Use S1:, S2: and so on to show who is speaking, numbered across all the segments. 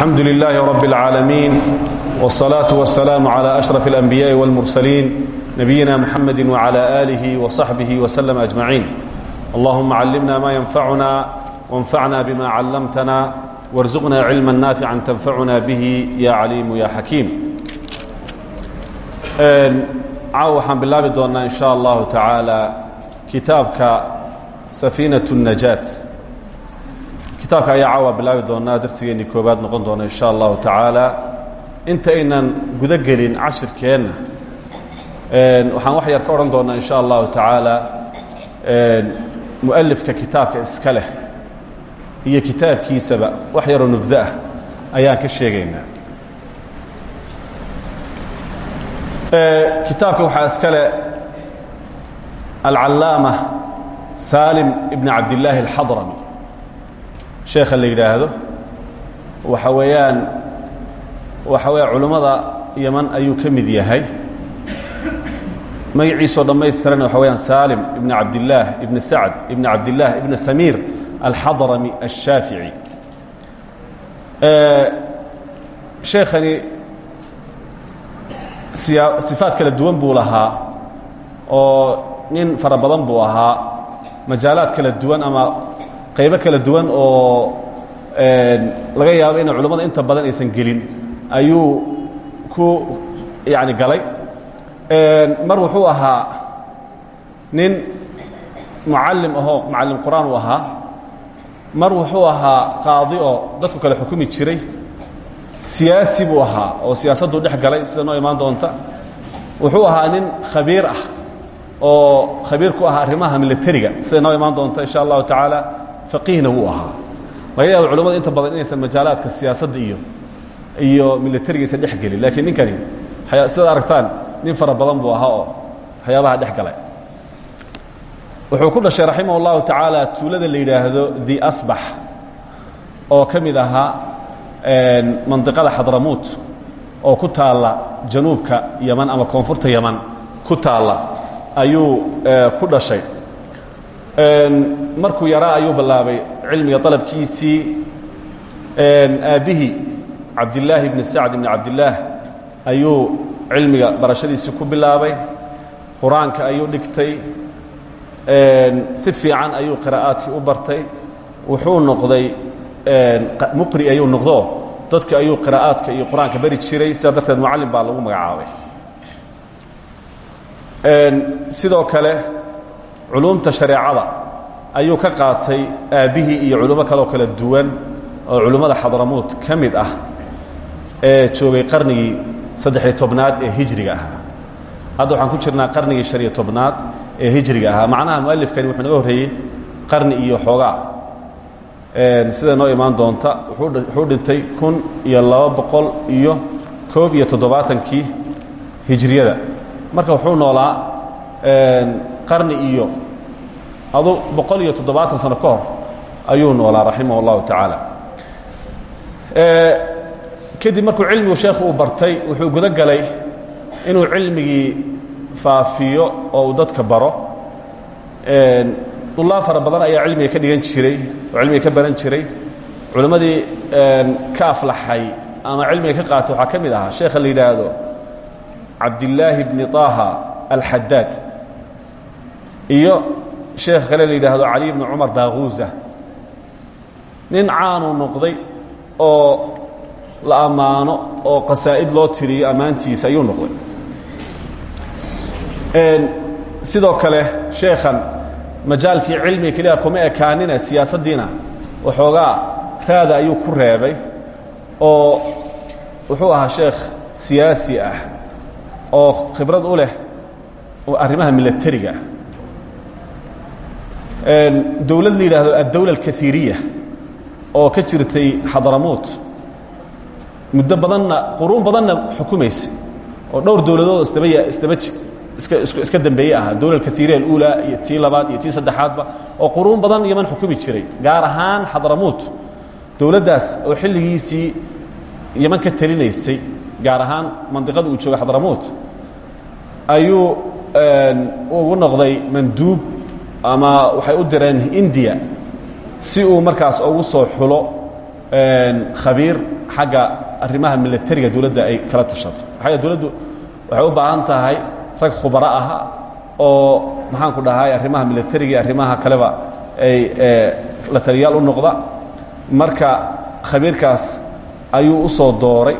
S1: الحمد لله رب العالمين والصلاة والسلام على أشرف الأنبياء والمرسلين نبينا محمد وعلى آله وصحبه وسلم أجمعين اللهم علمنا ما ينفعنا وانفعنا بما علمتنا وارزقنا علما نافعا تنفعنا به يا عليم يا حكيم caaw waxaan bilaabi doonnaa in sha allahu tacaala kitaabka safiinat الnajaat kitaabka ayaa caawa bilaabi doonaa darsigeennii koobaad noqon doona in sha allahu tacaala. Inta aynan guda gelin cashirkeenna waxaan wax yar ka odhan doonnaa in sha allahu tacaala mualifka kitaabka iska leh iyo kitaabkiisaba wax yaroo nubdo ah ayaan ka sheegaynaa. Kitaabka waxaa iska le alcallaama saalim ibn cabdillaahi alxadrami sheekha la yidhaahdo. Waxa weeyaan waxa weya culummada yaman ayuu ka mid yahay. Magaciisoo dhammaystiran waxa weyaan saalim ibn cabdillaah ibn sacd ibn cabdillaah ibn samiir alxadrami الshaafici sheekhani sifaad kala duwan buu lahaa oo nin fara buu ahaa. Majaalaad kala duwan ama qaybo kala duwan oo laga yaabo inay culummada inta badan aysan gelin. Ayuu ku yani galay. Mar wuxuu ahaa nin mucallim ahoo mucallim qur'aan uu ahaa. Mar wuxuu ahaa qaadi oo dadku kale xukumi jiray. Siyaasi buu ahaa oo siyaasadduu dhex galay sida noo imaan doonta. Wuxuu ahaa nin khabiir ah oo khabiir ku ahaa arrimaha milatariga sida noo imaan doonta insha allahu tacaala faqiihna wuu ahaa. Laga yaabo culamada inta badan inaysan majaalaadka siyaasadda iyo iyo milatariga aysan dhex gelin laakiin ninkani sidaad aragtaan nin fara badan buu ahaa oo waxyaabaha dhex galay. Wuxuu ku dhashay raximah اllahu tacaala tuulada la yidhaahdo the asbax oo ka mid ahaa mandiqada xadramuut oo ku taalla januubka yaman ama koonfurta yaman ku taalla ayuu ku dhashay markuu yaraa ayuu bilaabay cilmiga dalabkiisii. Aabbihii cabdillaahi bni sacd ibni cabdillaah ayuu cilmiga barashadiisii ku bilaabay. Qur'aanka ayuu dhigtay. Si fiican ayuu qiraa'aadkii u bartay. Wuxuu noqday muqri ayuu noqdo. Dadka ayuu qiraa'aadka iyo qur'aanka bari jiray. Sidaa darteed mucallim baa lagu magacaabay. Sidoo kale culumta shareecada ayuu ka qaatay aabbihii iyo culummo kaleo kala duwan oo culummada xadramuut ka mid ah ee joogay qarnigii saddex-iyo tobnaad ee hijriga ahaa. Hadda waxaan ku jirnaa qarnigii shan iyo tobnaad ee hijriga ahaa. Macnaha mualifkani wuxuu naga horreeyey qarni iyo xoogaa. Sida noo imaan doonta wuxuu dhintay kun iyo laba boqol iyo koob iyo toddobaatankii hijriyada. Marka wuxuu noolaa qarni iyo adu boqol iyo toddobaatan sano ka ayuu noolaa raximah اllahu tacaala kadib markuu cilmigu sheekhu uu bartay wuxuu guda galay inuu cilmigii faafiyo oo dadka baro. Dullaab fara badan ayaa cilmiga ka dhigan jiray oo ka baran jiray. Culimmadii ka aflaxay ama cilmiga ka qaatay waxaa ka ahaa sheekha la yidhaahdo cabdillaahi bni طaaha alxadaad iyo sheekha kale la yidhaahdo cali bni cumar baaguuza nin caanuu noqday oo la ammaano oo qasaa'id loo tiriyo ammaantiisa ayuu noqday. Sidoo kale sheekhan majaalkii cilmiga keliya kuma ekaanina siyaasaddiina waxoogaa raada ayuu ku reebay oo wuxuu ahaa sheekh siyaasi ah oo khibrad u leh arrimaha milatariga dowlad la yidhaahdo addawla alkaiiriya oo ka jirtay xadramuut muddo badanna quruun badanna xukumaysa oo dhowr dowladood isdaba isdaba iska dambeeye ahaa dowla alkaiiriya aluulaa iyo tii labaad iyo tii saddexaadba oo quruun badan yaman xukumi jiray gaar ahaan xadramuut dowladdaas oo xilligiisii yaman ka talinaysay gaar ahaan mandiqada uu jooga xadramuut ayuu ugu noqday manduub ama waxay u direen indiya si uu markaas ugu soo xulo khabiir xagga arrimaha milatariga dowladda ay kala tashato. Maxaa dowladdu waxay u baahan tahay rag khubaro ah oo maxaanku dhahay arrimaha milatariga iyo arrimaha kaleba ay la taliyaal u noqda. Marka khabiirkaas ayuu u soo dooray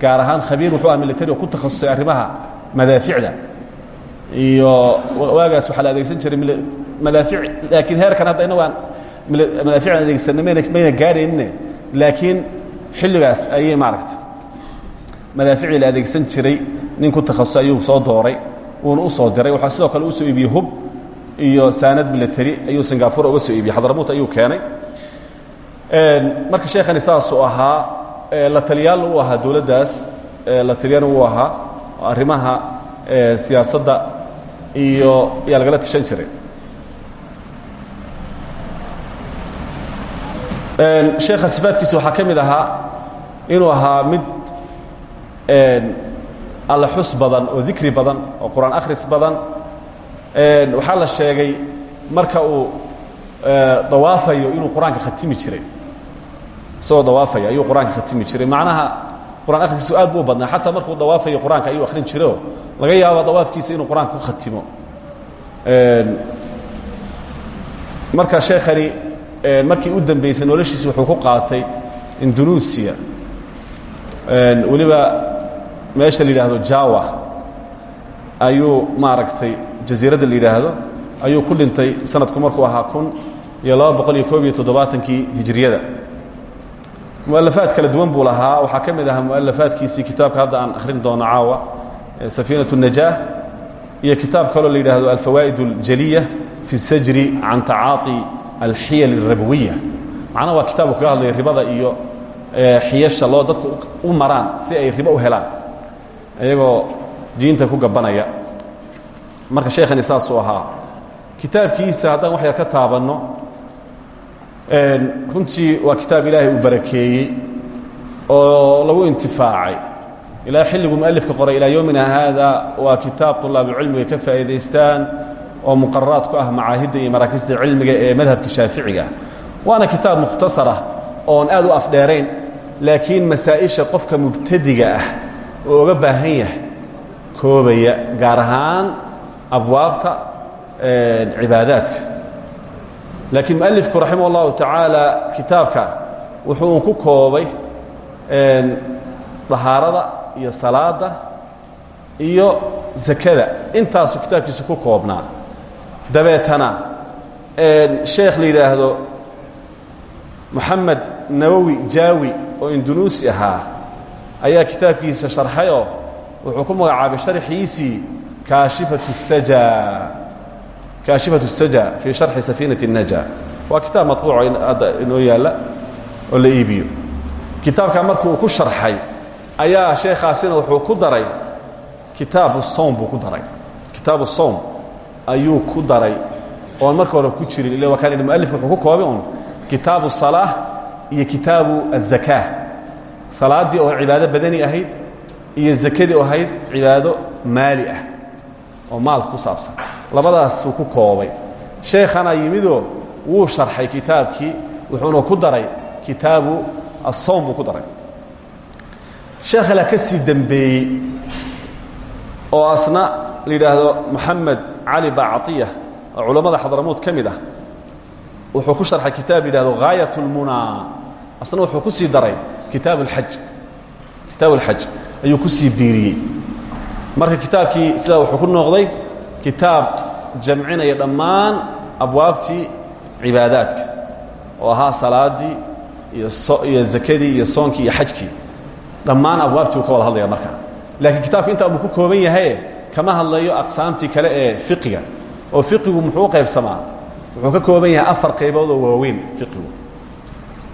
S1: gaar ahaan khabiir wuxuu ah militari oo ku takhasusay arrimaha madaaficda iyo waagaas waxaa la adeegsan jiray madaafic laakiin heerkan hadda innagu aan madaaficdan adeegsanna mayna mayna gaadhaynine laakiin xilligaas ayay maaragta madaaficdii la adeegsan jiray nin ku takhasusay ayuu soo dooray wuuna u soo diray. Waxaa sidoo kale u soo iibiyey hub iyo saanad military ayuu singapore uga soo iibiyey. Xadramut ayuu keenay. Marka sheekhani saasuu ahaa la taliyaal u ahaa dowladdaas la taliyaan uu ahaa arrimaha siyaasadda iyo yaa lagala tashan jiray. Sheekha sifaadkiisa waxaa ka mid ahaa inuu ahaa mid alla xus badan oo dikri badan oo qur'aan akhris badan. Waxaa la sheegay marka uu dawaafayo inuu qur'aanka khatimi jiray. Isagoo dawaafaya ayuu qur'aanka khatimi jiray. Macnaha qur'aan akhriskiisu aad buu badnaa. Xataa markuu dawaafayo qur'aanka ayuu akhrin jirayoo laga yaaba dawaafkiisa inuu qur'aanka ku khatimo marka sheekhani markii u dambeysay noloshiisa wuxuu ku qaatay indonesia. Weliba meesha la yidhaahdo jawa ayuu maaragtay jasiiradda la yidhaahdo ayuu ku dhintay sanadku markuu ahaa kun iyo laba boqol iyo koob iyo toddobaatankii hijriyada mualafaad kala duwan buu lahaa waxaa ka mid ahaa mualafaadkiisii kitaabka hadda aan akhrin doono caawa safiinaة الnajaah iyo kitaab kaloo la yidhaahdo alfawaa'id اljaliya fi الsajri can tacaaطi alxiyal الrabawiya macnaha waa kitaabku kaga hadlaya ribada iyo xiyasha loo dadku u maraan si ay ribo u helaan iyagoo diinta ku gabanaya marka sheekhani saasuu ahaa kitaabkiisa haddaan wax yar ka taabanno runtii waa kitaab ilaahay uu barakeeyey oo lagu intifaacay. Ilaa xilliguu mualifka qoray ilaa yowmina haada waa kitaab طulaabucilmiga ka faa'iidaystaan oo muqararaad ku ah macaahidda iyo maraakista cilmiga ee madhabka shaaficiga. Waana kitaab mukhtasarah oon aad u afdheerayn laakiin masaa'isha qofka mubtadiga ah oo baahan yahay koobaya gaar ahaan abwaabta cibaadaadka laakiin mualifku raximah اllahu tacaala kitaabka wuxuu ku koobay dahaarada iyo salaada iyo zakada. Intaasuu kitaabkiisa ku koobnaa. Dabeetana sheekh la yidhaahdo moxamed nawowi oo indunuusi ahaa ayaa kitaabkiisa sharxay wuxuu ku magacaabay sharxiisii kaashifatu saja kaashifatu saja fii sharxi safiinati الnaja waa kitaab maطbuuco hadda inoo yaalla oo la iibiyo kitaabkaa marku uu ku sharxay ayaa sheekhaasina wuxuu ku daray kitaabu sowm buu ku daray kitaabu sowm ayuu ku daray oon marka hore ku jirin ila waa kaan idhi mualif wuxuu ku koobay un kitaabu salaaة iyo kitaabu الzakaa salaaddii oo cibaado badani ahayd iyo zakadii oo ahayd cibaado maali ah oo maalka ku saabsan labadaasuu ku koobay sheekhana yimidoo wuu sharxay kitaabkii wuxuuna ku daray kitaabu الsowm buu ku daray sheekh kale ka sii dembeeyey oo asna la yidhaahdo moxamed cali bacatiya oo culammada xadramuud ka mid ah wuxuu ku sharxay kitaab la yidhahdo gaayaة اlmunaa asna wuxuu ku sii daray kitaab اlxaj kitaab اlxaj ayuu ku sii biiriyey marka kitaabkii sidaa wuxuu ku noqday kitaab jamcinaya dhammaan abwaabtii cibaadaadka oo ahaa salaadii iyo zakadii iyo soonkii iyo xajkii. Dhammaan abwaabtii uu ka wada hadlaya markaa laakiin kitaabku intaa buu ku kooban yahaye kama hadlayo aqsaamtii kale ee fiqiga oo fiqigu muxuu u qaybsamaa? Wuxuu ka kooban yahay afar qaybood oo waaweyn fiqigu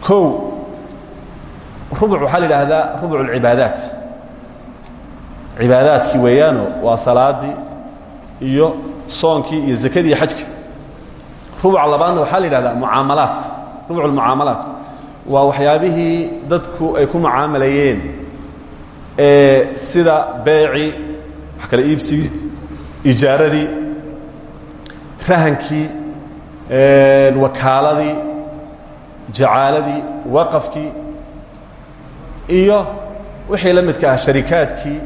S1: kow rubuc waxaa la yidhaahdaa rubuc اlcibaadaat cibaadaadkii weeyaano waa salaadii iyo soonkii iyo zakadii xajkii. Rubuca labaadna waxaa la yidhahdaa mucaamalaat rubuc اlmucaamalaat waa waxyaabihii dadku ay ku mucaamalayeen sida beecii wax kale iibsigii ijaaradii rahankii wakaaladii jacaaladii waqafkii iyo wixii la midka ah sharikaadkii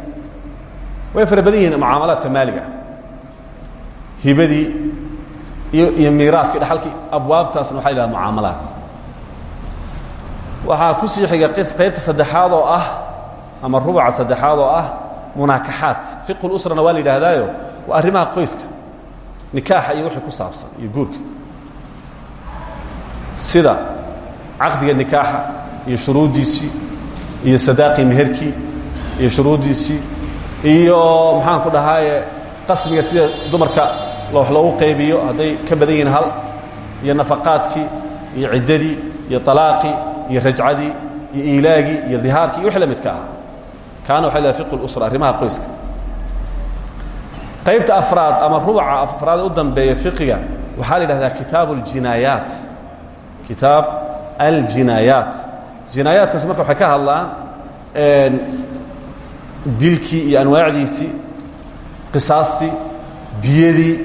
S1: way fara badan yihiin mucaamalaadka maaliga hibadii iyo iyo miiraadkii dhaxalkii. Abwaabtaasna waxa la yidhaha mucaamalaat waxaa ku sii xiga qaybta saddexaad oo ah ama rubuca saddexaad oo ah munaakaxaat fiqu lusrana waa la yidhaahdaayo waa arrimaha qoyska nikaaxa iyo wixii ku saabsan iyo guurka. Sida caqdiga nikaaxa iyo shuruuddiisii iyo sadaaqii meherkii iyo shuruuddiisii iyo maxaan ku dhahaaye qasmiga sida dumarka wax loogu qaybiyo hadday ka badan yihiin hal iyo nafaqaadkii iyo ciddadii iyo alaaqii iyo rajcadii iyo iilaagii iyo dihaarkii iyo wixii la midka ah. Kaana waxa la fiqu lusra arrimaha qoyska. Qaybta afraad ama rubuca afraad u dambeeya fiqiga waxaa la yidhahdaa kitaabu اljinaayaat kitaab aljinaayaat. Jinaayaatkaas marka waxay ka hadlaan dilkii iyo anwaacdiisii qisaastii diyadii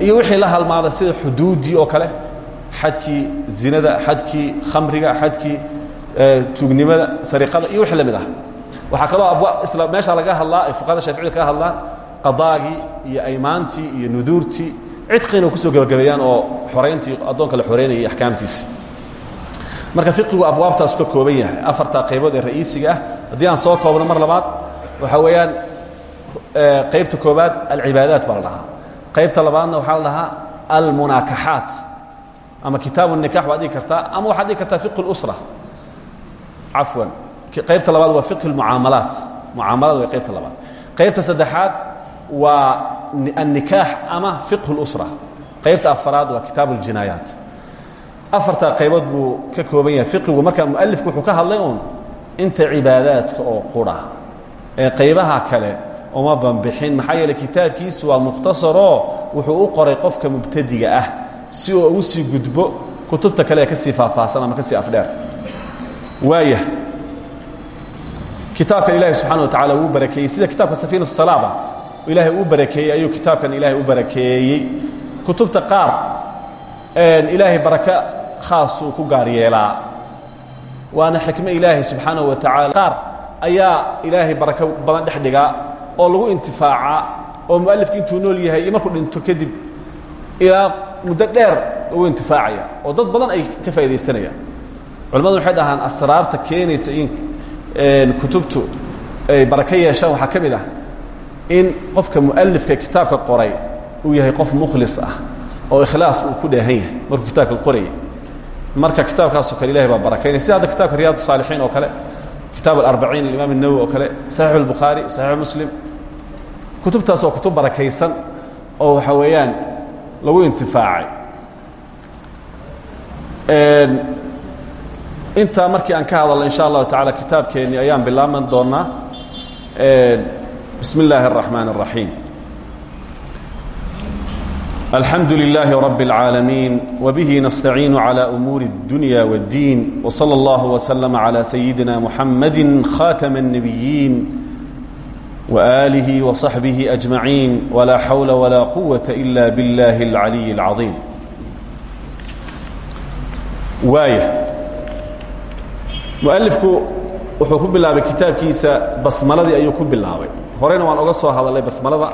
S1: iyo wixii la halmaada sida xuduuddii oo kale xadkii zinada xadkii khamriga xadkii tuugnimada sariqada iyo wixii la mid ah. Waxaa kaloo abwa isla meesha laga hadlaa fuqahada shaaficida kaga hadlaan qadaagii iyo aymaantii iyo nuduurtii cidqiina ku soo gebagabeeyaan oo xorayntii addoonka la xoreynaya iyo axkaamtiisi marka fiqigu abwaabtaasu ka kooban yahay afartaa qaybood ee ra'iisiga ah haddii aan soo koobno mar labaad waxaa weeyaan qaybta koobaad alcibaadaat baa la dhahaa qaybta labaadna waxaa la dhahaa almunaakaxaat ama kitaabu nikax baad dhigi kartaa ama waxaad dhigi kartaa fiqu اlusra cafwan qaybta labaad waa fiqhi اlmucaamalaat mucaamalada way qaybta labaad qaybta saddexaad waa annikaax ama fiqhu اlusra qaybta afaraad waa kitaabu اljinaayaat afartaa qaybood buu ka kooban yahay fiqigu markaa mualifku wuxuu ka hadlay uun inta cibaadaadka oo qura ee qaybaha kale uma banbixin. Maxaa yeeley kitaabkiisu waa mukhtasaroo wuxuu u qoray qofka mubtadiga ah si uu ugu sii gudbo kutubta kale ee ka sii faahfaahsan ama ka sii afdheer. Waaya kitaabkan ilaahay subxana wa tacala wuu barakeeyey. Sida kitaabka safiinatu salaaba ilaahay uu barakeeyey ayuu kitaabkan ilaahay u barakeeyey. Kutubta qaar ilaahay baraka khaasuu ku gaar yeelaa. Waana xikmo ilaahay subxaanahu wa tacaala. Qaar ayaa ilaahay barako badan dhex dhigaa oo lagu intifaacaa oo mualifka intuu nool yahay iyo markuu dhinto kadib ilaa muddo dheer lagu intifaacaya oo dad badan ay ka faaidaysanayaan culamadu waxay dhahaan asraarta keenaysa in kutubtu ay barako yeeshaan. Waxaa ka mid ah in qofka mualifka kitaabka qoray uu yahay qof mukhlis ah oo ikhlaas uu ku dheehan yahay markuu kitaabka qorayay marka kitaabkaasoo kale ilahay baa barakaynaya sida hadda kitabka riyaad الsaalixiin oo kale kitaab alarbaciin alimaam الnawowi oo kale saxiix اlbukhaari saxiix muslim kutubtaas waa kutub barakaysan oo waxa weeyaan lagu intifaacay intaa markii aan ka hadalno in sha allahu taعala kitaabkeennii ayaan bilaaban doonaa bismi اllaahi الرaحmaan الرaحيim الحمد لله رب العالمين وبه نستعين على أمور الدنيا والدين وصلى الله وسلم على سيدنا محمد خاتم النبيين وآله وصحبه أجمعين ولا حول ولا قوة إلا بالله العلي العظيم واية مؤلفك وحكم بالله بكتاب كيسا بسملة أيكم بالله هورينا وأن أقصوا هذا اللي بسملة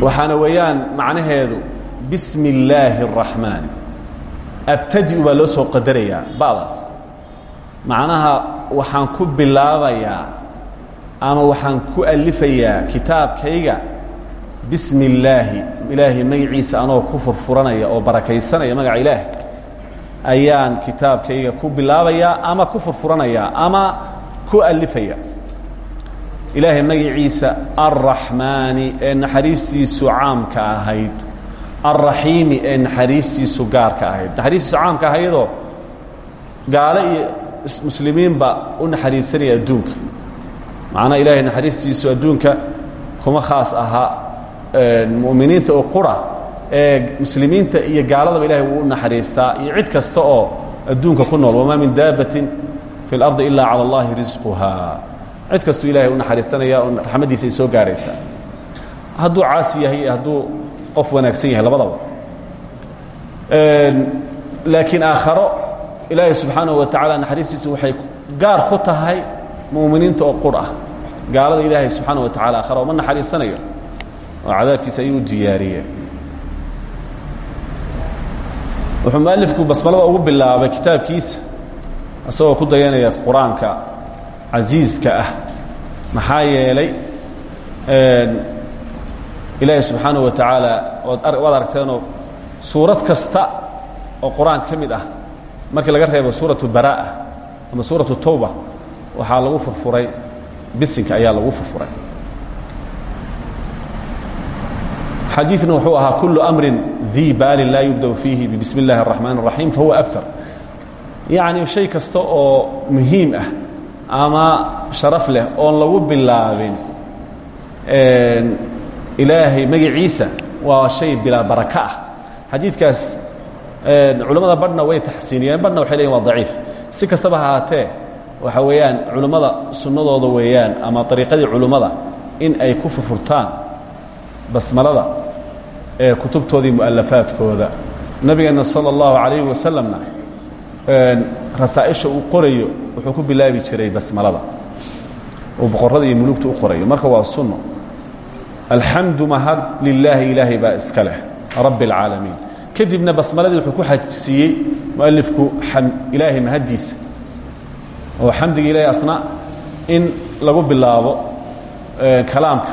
S1: waxaana weeyaan macnaheedu bismi illaahi الraxmaani abtadi baa loo soo qadarayaa ba'daas macnaha waxaan ku bilaabayaa ama waxaan ku alifayaa kitaabkayga bismi illaahi ilaahay magaciisa anoo ku furfuranaya oo barakaysanaya magaca ilaahay ayaan kitaabkayga ku bilaabayaa ama ku furfuranayaa ama ku alifaya ilaahay magaciisa alraxmaani ee naxariistiisu caamka ahayd. Alraxiimi ee naxariistiisu gaarka ahayd. Naxariistiisu caamka ahaydoo gaalo iyo muslimiinba u naxariisanaya adduunka. Macnaha ilaahay naxariistiisu adduunka kuma khaas aha mu'miniinta oo qura ee muslimiinta iyo gaaladaba ilahay wuu u naxariistaa iyo kasta oo adduunka ku nool. Wamaa min daabbatin fi اlardi ila cala اllahi risquha cid kastuu ilahay u naxariisanaya oo raxmaddiisa ay soo gaaraysaa hadduu caasi yahay iyo hadduu qof wanaagsan yahay labadaba. Laakiin aakharo ilaahay subxaanahu wa tacaala naxariistiisu waxay gaar ku tahay mu'miniinta oo qur ah. Gaalada ilaahay subxaana wa tacala aakhara uma naxariisanayo. Oo cadaabkiisa ayuu diyaariye wuxuu mualifku basmalada ugu bilaabay kitaabkiisa isagoo ku dayanaya qur'aanka casiiska ah maxaa yeelay ilaahay subxaanaه wa tacaala waad aragteenoo suurad kasta oo qur-aanka ka mid ah markii laga reebo suuraةu baraa'a ama suuraةu towba waxaa lagu furfuray bisinka ayaa lagu furfuray xadiiثna wuxuu ahaa kulu أmri dii baalin laa yubda fiihi bismi اllahi الرaحmaan الرaحيim fahuwa abtar yacni shay kasta oo muhiim ah ama sharaf leh oon lagu bilaabin ilaahay magaciisa waa shay bilaa baraka ah. Xadiidkaas culammada badhna way taxsiiniyeen badhna waxay leeyihiin waa daciif. Si kastaba ahaatee waxa weeyaan culummada sunnadooda weeyaan ama ariiqadii culummada in ay ku furfurtaan basmalada ee kutubtoodii mu'alafaadkooda nabigeenna sala allahu calayhi wasalamna rasaaisha uu qorayo wuxuu ku bilaabi jiray basmalada. Uu boqorrada iyo mulugta u qorayo. Marka waa sunno. Alxamdu mahad lilaahi ilaahay baa iska leh. Rabbi اlcaalamiin kadibna basmaladii wuxuu ku xajisiiyey mualifku ilaahay mahaddiisa. Oo xamdiga ilahay asna in lagu bilaabo kalaamka.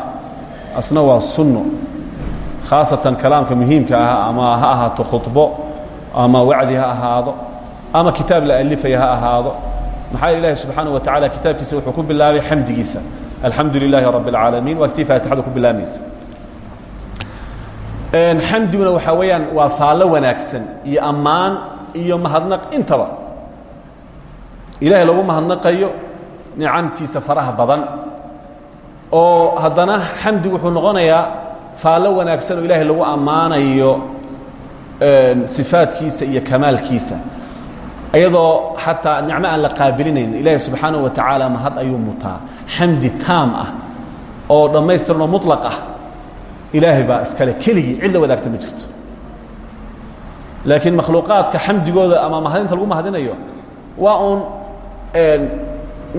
S1: Asna waa sunno. Khaasatan kalaamka muhiimka ah ama ha ahaato khudbo ama wacdi ha ahaado ama kitaab la alifaya ha ahaado. Maxaa ilahi subxaanaه wa tacala kitaabkiisa wuxuu ku bilaabay xamdigiisa. Alxamdu lilaahi rabb اlcaalamiin waa tii faatixada ku bilaamaysa xamdiguna waxaa weeyaan waa faallo wanaagsan iyo ammaan iyo mahadnaq intaba. Ilahay lagu mahadnaqayo nicamtiisa faraha badan. Oo haddana xamdigu wuxuu noqonayaa faallo wanaagsan oo ilaahay lagu ammaanayo sifaadkiisa iyo kamaalkiisa ayadoo xataa nicmo aan la qaabilinayn ilaahi subxaanah wa tacaala mahad ayuu mutaa. Xamdi taam ah oo dhammaystirno mulaq ah ilaahay baa iskale keligii cidla wadaagta ma jirto. Laakiin makhluuqaadka xamdigooda ama mahadinta lagu mahadinayo waa uun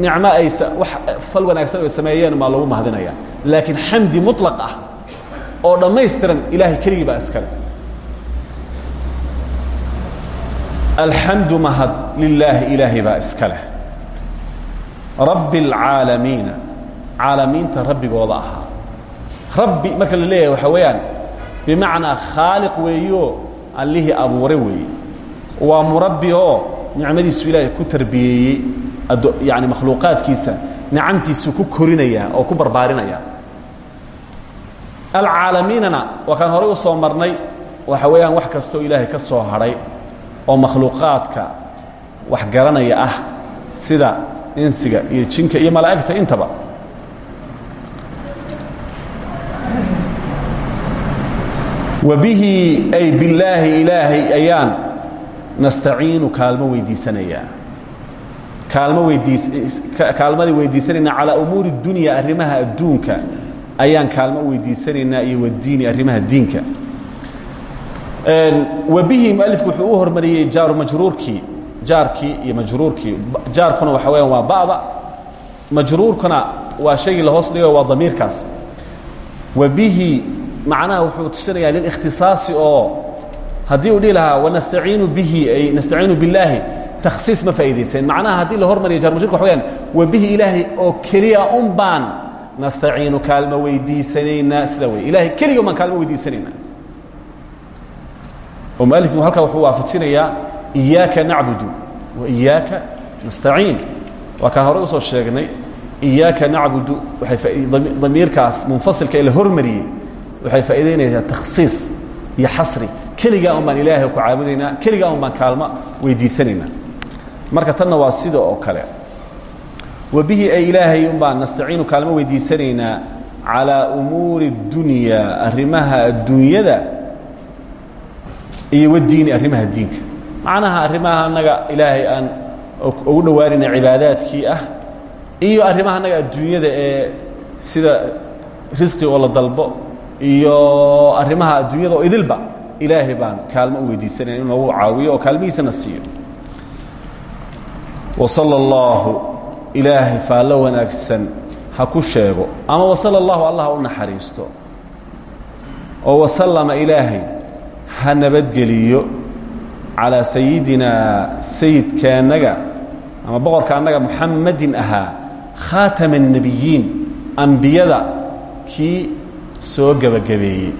S1: nicmo ay wa fal wanaagsan oy sameeyeen maa lagu mahadinaya. Laakiin xamdi mulaq ah oo dhammaystiran ilaahay keligii baa iskale alxamdu mahad lilaahi ilaahay baa iska leh. Rabbi اlcaalamiina caalamiinta rabbigooda ahaa. Rabbi marka la leeyahay waxaa weeyaan bimacnaa khaaliq weeyo allihii abuure weeye waa murabbi oo nicmadiisu ilaahay ku tarbiyeeyey yani makhluuqaadkiisa nicamtiisu ku korinaya oo ku barbaarinaya alcaalamiinana waa kaan horay u soo marnay waxa weeyaan wax kastoo ilaahay ka soo hadhay oo makhluuqaadka wax garanaya ah sida insiga iyo jinka iyo malaa'igta intaba. Wa ay billaahi ilaahay ayaan nastaciinu kaalmo weydiisanayaa kaalmo weydiis kaalmadii weydiisanaynaa calaa umuuri اdunya arrimaha adduunka. Ayaan kaalmo weydiisanaynaa iyo wadiini arrimaha diinka wabihi mualifku wuxuu u hormariyey jaaru majruurkii jaarkii iyo majruurkii. Jaarkuna waxa weyaan waa ba'da majruurkuna waa shaygii la hoos dhigo waa damiirkaas. Wabihi macnaha wuxuu tusinayaa lilikhtisaasi oo haddii uu dhihi lahaa wanastaciinu bihi ay nastaciinu billaahi takhsiis ma faa'idayseen macnaha haddii la hormariyo jar majruurka waxa weyaan wabihi ilaahay oo keliya un baan nastaciinu kaalmo weydiisanaynaa sida wey. Ilahay keliga un baan kaalmo weydiisanaynaa oo mualifku halkaa wuxuu waafajinayaa iyaaka nacbudu wa iyaaka nastaciin. Waa kaan horey u soo sheegnay iyaaka nacbudu waay damiirkaas munfasilka ee la hormariyey waxay faa'idaynaysaa takhsiis iyo xasri. Keligaa un baan ilaahay ku caabudaynaa keligaa un baan kaalmo weydiisanaynaa. Marka tanna waa sida oo kale. Wa bihi ay ilaahay un baan nastaciinu kaalmo weydiisanaynaa calaa umuuri اdunyaa arrimaha adduunyada iyo wadiini arrimaha diinka. Macnaha arrimaha annaga ilaahay aan ugu dhowaanayna cibaadaadkii ah iyo arrimaha annaga adduunyada ee sida risqi oo la dalbo iyo arrimaha adduunyada oo idilba ilaahay baan kaalmo u weydiisanaya in nagu caawiyo oo kaalmihiisana siiyo. Wasala allaahu ilaahay faallo wanaagsan ha ku sheego ama wasala allahu allah u naxariisto. Oo wasallama ilaahay ha nabadgeliyo calaa sayidinaa sayidkaannaga ama boqorka annaga muxammadin ahaa khaatama الnebiyiin ambiyada kii soo gebagabeeyey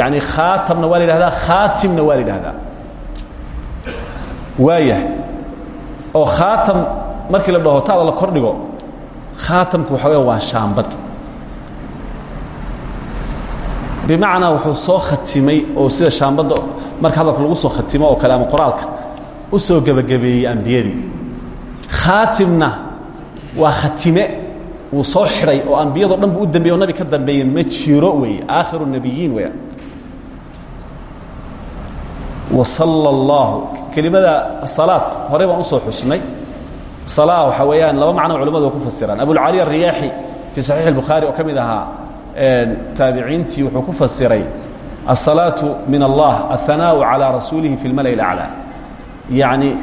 S1: yani khaatamna waa la yidhahdaa khaatimna waa la oo khaatam markii la dhaho taada la kor dhigo khaatamku waxa weya waa shaambad bimacnaa wuxuu soo khatimay oo sida shaambadda marka hadalka lagu soo khatimo oo kale ama qoraalka u soo gebagabeeyey ambiyadii. Khaatimna waa khatime wuu soo xidhay oo ambiyado dhan bu u dambeeye o nabi ka dambeeye ma jiro weeye aakhiru nebiyiin weya wasala allahu kelimada salaad horey baan u soo xusnay salaa waxaa weeyaan laba macno culamadu ku fasiraan. Abulcali ariyaaxi fii saxiix اlbukhaari oo ka mid ahaa taabiciintii wuxuu ku fasiray الصلاaة min الlah الثanاء عalى rasuulihi fi اlmalأ الأعlى yaعni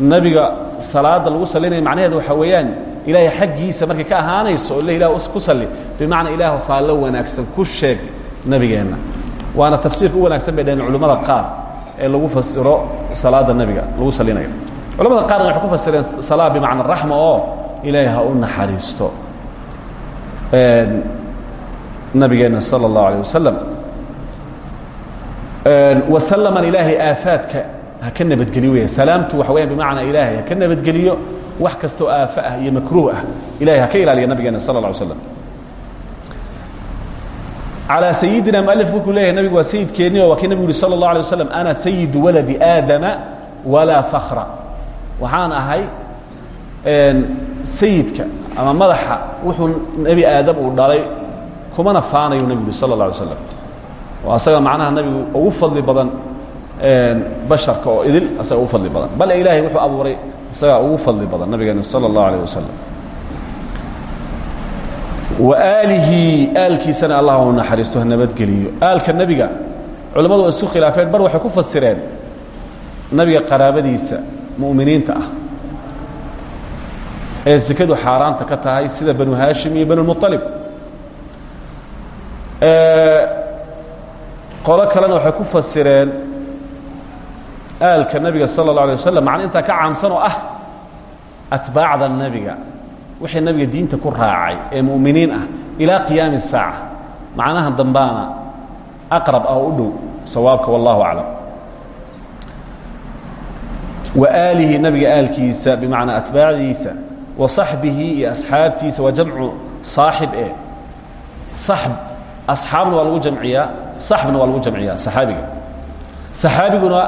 S1: nebiga salaada lagu salinaya macnaheedu waxaa weeyaan ilaahay xaggiisa markay ka ahaanayso o ilah ku sali bimacnaa ilaah faallo wanaagsan ku sheeg nebigeenna waana tafsiirka u wanaagsan bay dhaheen culimmada qaar ee lagu fasiro salaada nebiga lagu salinayo culamada qaarna waxay ku fasireen salaa bimacna raxma oo ilaahay ha u naxariisto nabigeenna salى الlaه عalيه wasalam waslaman ilaahay aafaadka ha ka nabadgeliyo weya salaamtu waxa weyaan bimacnaa ilaahay ha ka nabadgeliyo wax kastoo aafo ah iyo makruuh ah ilahay ha ka ilaaliya nabigeena sala اla alay slam calىa sayidina mualif markuu leeyahay nabigu waa sayidkeenni oo waa kii nabigu yuhi salى اllah alيه waslm ana sayidu waladi aadama walaa fakra waxaan ahay sayidka ama madaxa wuxuu nebi aadam uu dhalay kumana faanayu nebigu yuhi sala اla alay slam oo asaga macnaha nabigu ugu fadli badan basharka oo idil asaga ugu fadli badan bale ilaahay wuxuu abuuray isagaa ugu fadli badan nabigeena salى اllahu alيه wasalam wa aalihi aalkiisana allah u naxariisto ha nabadgeliyo aalka nebiga culammadu waa isu khilaafeen bar waxay ku fasireen nabiga qaraabadiisa mu'miniinta ah ee sekadu xaaraanta ka tahay sida banu haashim iyo banu muطalib qolo kalena waxay ku fasireen aalka nebiga salى اlه alيه waslm macna intaa ka caamsan oo ah atbaacda nebiga wixii nabiga diinta ku raacay ee mu'miniin ah ilaa qiyaami الsaaca macnaha dambaana aqrab ah oo u dhow sawaabka wallahu aclam wa aalihi nabiga aalkiisa bimacnaa atbaacdiisa wa saxbihi iyo asxaabtiisa waa jamcu saaxib e saxb asxaabna waa lagu jamciyaa saxbna waa lagu jamciyaa saxaabiga saxaabiguna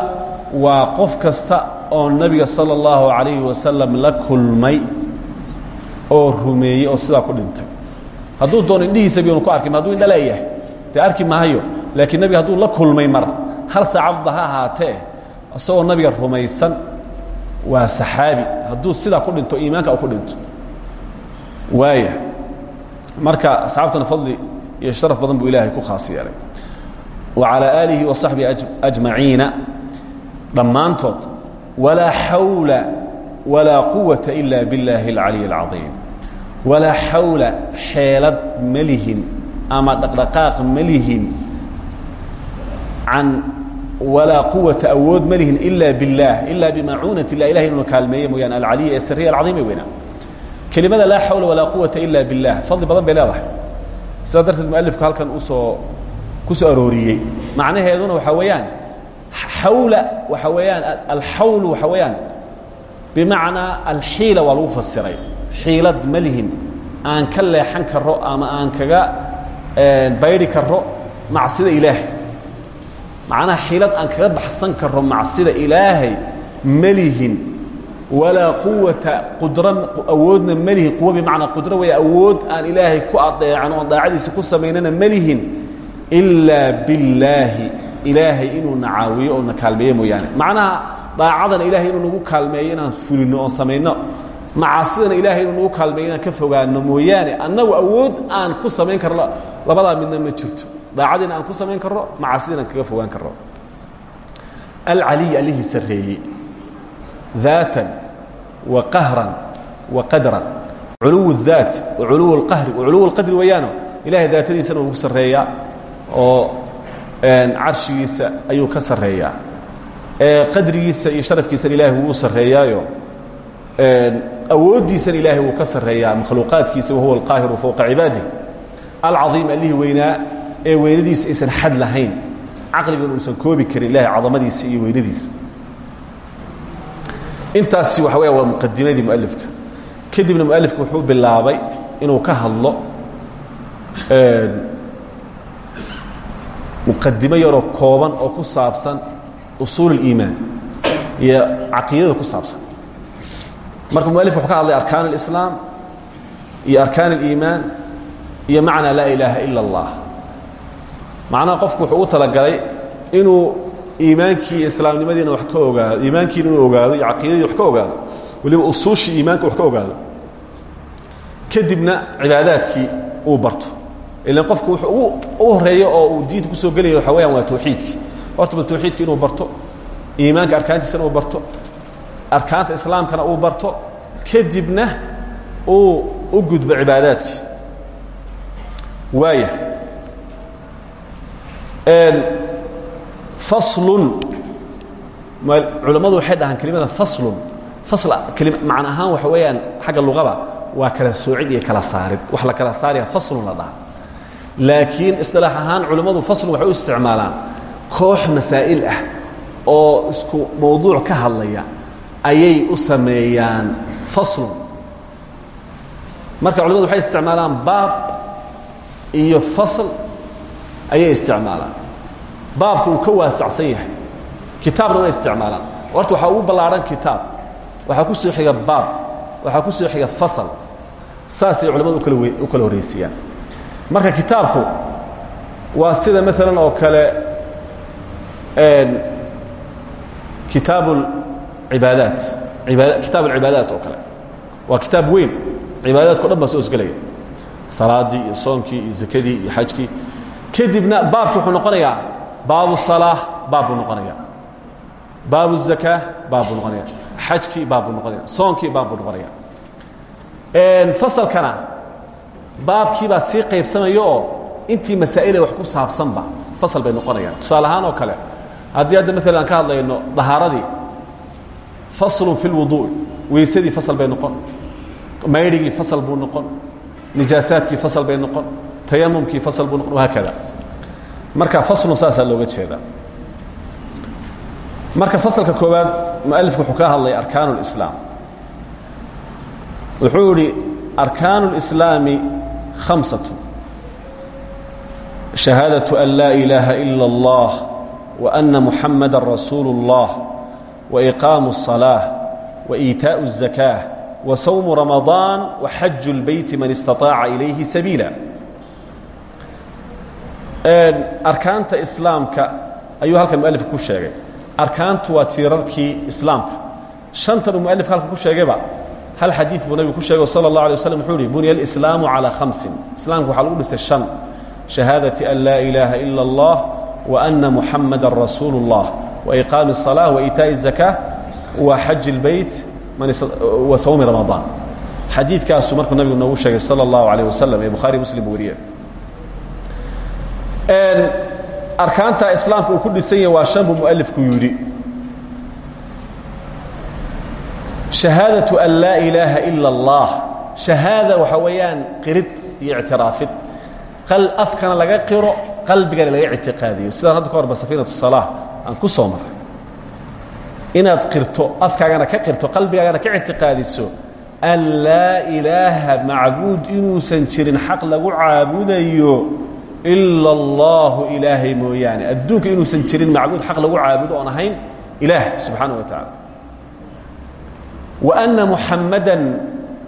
S1: waa qof kasta oo nebiga salى اllahu عalayhi wasalam la kulmay oo rumeeyey oo sidaa ku dhintay hadduu doono indhihiisa biyunu ku arki hadduu indha leeyahay dee arki maayo laakiin nebiga hadduu la kulmay mar hal saacadda ha ahaatee isagoo nabiga rumaysan waa saxaabi hadduu sidaa ku dhinto iimaanka u ku dhinto waaya marka asxaabtuna fadli iyo sharaf badan buu ilaahay ku khaas yeelay wa calىa aalihi wa saxbihi ajmaciina dhammaantood walaa xawla walaa quwata ila biاllaahi اlcaliy اlcaظiim walaa xawla xeelad ma lihin ama dhaqdhaqaaq ma lihin can walaa quwata awood ma lihin ila biاllaah ila bimacuunat illah ilahay inuna kaalmeeye mooyaane alcaliy ee sariya alcadiim ee weynaa kelimada laa xawla walaa quwata ila biاllah fadli badan bay leedahay sidaa darteed mualifku halkan u soo ku soo arooriyey. Macnaheeduna waxaa weeyaan xawla waxa weeyaan alxawlu waxa weeyaan bimacnaa alxiila waa lagu fasiray. Xiilad ma lihin. Aan ka leexan karo ama aan kaga baydhi karo macsida ilaahay. Macnaha xiilad aan kaga baxsan karo macsida ilaahay ma lihin walaa quwata qudran awoodna ma lihin quwo bimacnaa qudro weeye awood aan ilaahay ku adeecan oon daacadiisa ku samaynana ma lihin ilaa billaahi ilaahay inuu na caawiyo oo na kaalmeeye mooyaane macnaha daacadana ilahay inuu nagu kaalmeeyo inaan fulino oon samayno macaasidana ilahay inuu nagu kaalmeeyo inaan ka fogaano mooyaane annagu awood aan ku samayn karno labadaa midna ma jirto daacadiina aan ku samayn karro macaasidiina aan kaga fogaan karro alcaliy allihii sarreeyey daatan wa qahran wa qadran culuw الdaat wa culuw اlqahri wa culuw اlqadri weeyaano ilahay daatadiisana ugu sarreeyaa oo carshigiisa ayuu ka sarreeyaa qadrigiisa iyo sharafkiisana ilaahay wuu sarreeyaayo awooddiisana ilaahay wuu ka sarreeyaa makhluuqaadkiisa wahuwa alqaahiru fowqa cibaadih alcaiim allihii weynaa ee weynadiisu aysan xad lahayn caqligan uusan koobi karin ilahay cadamadiisa iyo weynadiisa intaasi waxa weya waa muqadimadii mualifka kadibna mualifku wuxuu bilaabay inuu ka hadlo muqadimo yaroo kooban oo ku saabsan usuul اliimaan iyo caqiidada ku saabsan marka mualif wuxuu ka hadlay arkaan اlislaam iyo arkaan اliimaan iyo macnaa laa ilaaha ila اllah macnaha qofku wuxuu u talagalay inuu iimaankii iyo islaamnimadiina wax ka ogaado iimaankiina inuu ogaado iyo caqiidadii wax ka ogaado weliba usuushii iimaanka wax ka ogaado kadibna cibaadaadkii uu barto. Ilan qofku wuxuu u horeeyo oo uu diinta ku soo gelaya waxa weyaan waa tawxiidkii. Horta bal tawxiidka inuu barto iimaanka arkaantiisana uu barto arkaanta islaamkana uu barto kadibna uu u gudbo cibaadaadkii. Waaya faslun. Culammadu waxay dhahaan kelimada faslun. Fasl macna ahaan waxa weeyaan xagga luqada waa kala soocid iyo kala saarid. Wax la kala saaraya faslun la dhaha laakiin isilaax ahaan culimmadu faslun waxay u isticmaalaan koox masaa'il ah oo isku mawduuc ka hadlaya ayay u sameeyaan faslun. Marka culimadu waxay isticmaalaan baab iyo fasl ayay isticmaalaan baabku uu ka waasacsan yahay. Kitaabna way isticmaalaan. Horta waxaa ugu ballaadhan kitaab waxaa ku soo xiga baab waxaa ku soo xiga fasl saasay culimmadu u kala u kala horraysiiyaan marka kitaabku waa sida maalan oo kale kitaab اcibaadaat ibaad kitaab اlcibaadaat oo kale. Waa kitaab weyn. Cibaadaadko dhan baa soo osgelaya salaadii iyo soonkii iyo zakadii iyo xajkii. Kadibna baabki wuxuu noqonayaa baabu salaa baab buu noqonaya baabu zakaa baab buu noqonaya xajkii baab buu noqonaya soonkii baab buu noqonaya fasalkana baabkiibaa sii qaybsamaya oo intii masaa'ile wax ku saabsanba fasal bay noqonayaan. Tusaale ahaan oo kale haddii hadda maalan aan ka hadlayno dahaaradii faslun fi lwuduu'i weysadii fasal bay noqon maydhigii fasal buu noqon nijaasaadkii fasal bay noqon tayamumkii fasal buu noqon wahaa kada marka faslun saasaa looga jeedaa marka fasalka koowaad mualifku wuxuu ka hadlaya arkaan اlislaam wuxuu yihi arkaan اlislaami khamsaة shahaadaة an laa ilaaha ila اllah وأن محمدا رسول الله وإقام الصلاة وإيتاء الزكاة وصوم رمضان وحج البيت من استطاع إليه سبيلا arkaanta islaamka ayuu halkan mualifka ku sheegay arkaantu waa tiirarkii islaamka shantan uu mualifka halka ku sheegayba hal xadiid buu nabigu ku sheegay salى الlaه عليه وsلم wuxuu uhi bunya الإslaamu calىa khamsin islaamka waxaa lagu dhisay شhan shahaadaةi an laa ilaaha ilا الlah وأن محمدا رsuuل الله وإقاaم الصلاة وإيتاء الزكاة وxaج البيت وsوم رمضان xadiidkaasu markuu nabigu noogu sheegay salى الlaه عليه وsلم ee bukhaarي mslim wariye arkaanta islaamka uu ku dhisan yahy waa شhan buu mualifku yidhi شhahaadaة أn laa إilaaha إilا الlah شhahaada waxa weeyaan qirid iyo اctiraafid afkana laga qiro qalbigana laga ictiqaadiyo sidaan hadda ka horba safiinatu salaa aan ku soo maray inaad qirto afkaagana ka qirto qalbigaagana ka ictiqaadiso an laa ilaaha macbuud inuusan jirin xaq lagu caabudayo ila اllahu ilaahay mooyaane. Adduunka inuusan jirin macbuud xaq lagu caabudo oon ahayn ilaah subxaana wa tacaala wa anna muxammadan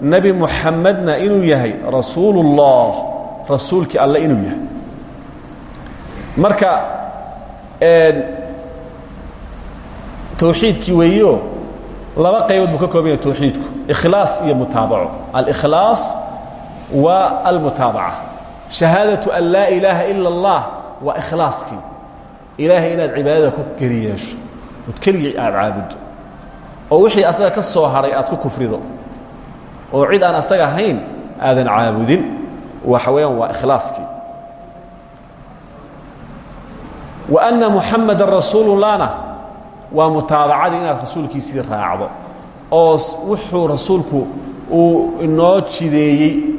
S1: nebi muxamedna inuu yahay rasuulu اllah rasuulkii inuu yahay. Marka tawxiidkii weeyo laba qaybood buu ka kooban yahay tawxiidku. Ikhlaas iyo mutaabaco. Alkhlaas wa almutaabaca shahaadaةu an laa ilaaha ila اllah waa ikhlaaskii. Ilaahay inaad cibaadada ku geli yeesho ood oo wixii asaga ka soo haray aad ku kufrido. Oo cid aan asaga ahayn aadan caabudin. Waxa weeyaan waa ikhlaaskii. Wa anna muxamadan rasuulullahna waa mutaabacadii inaad raacdo. Oo wuxuu rasuulku uu inoo jideeyey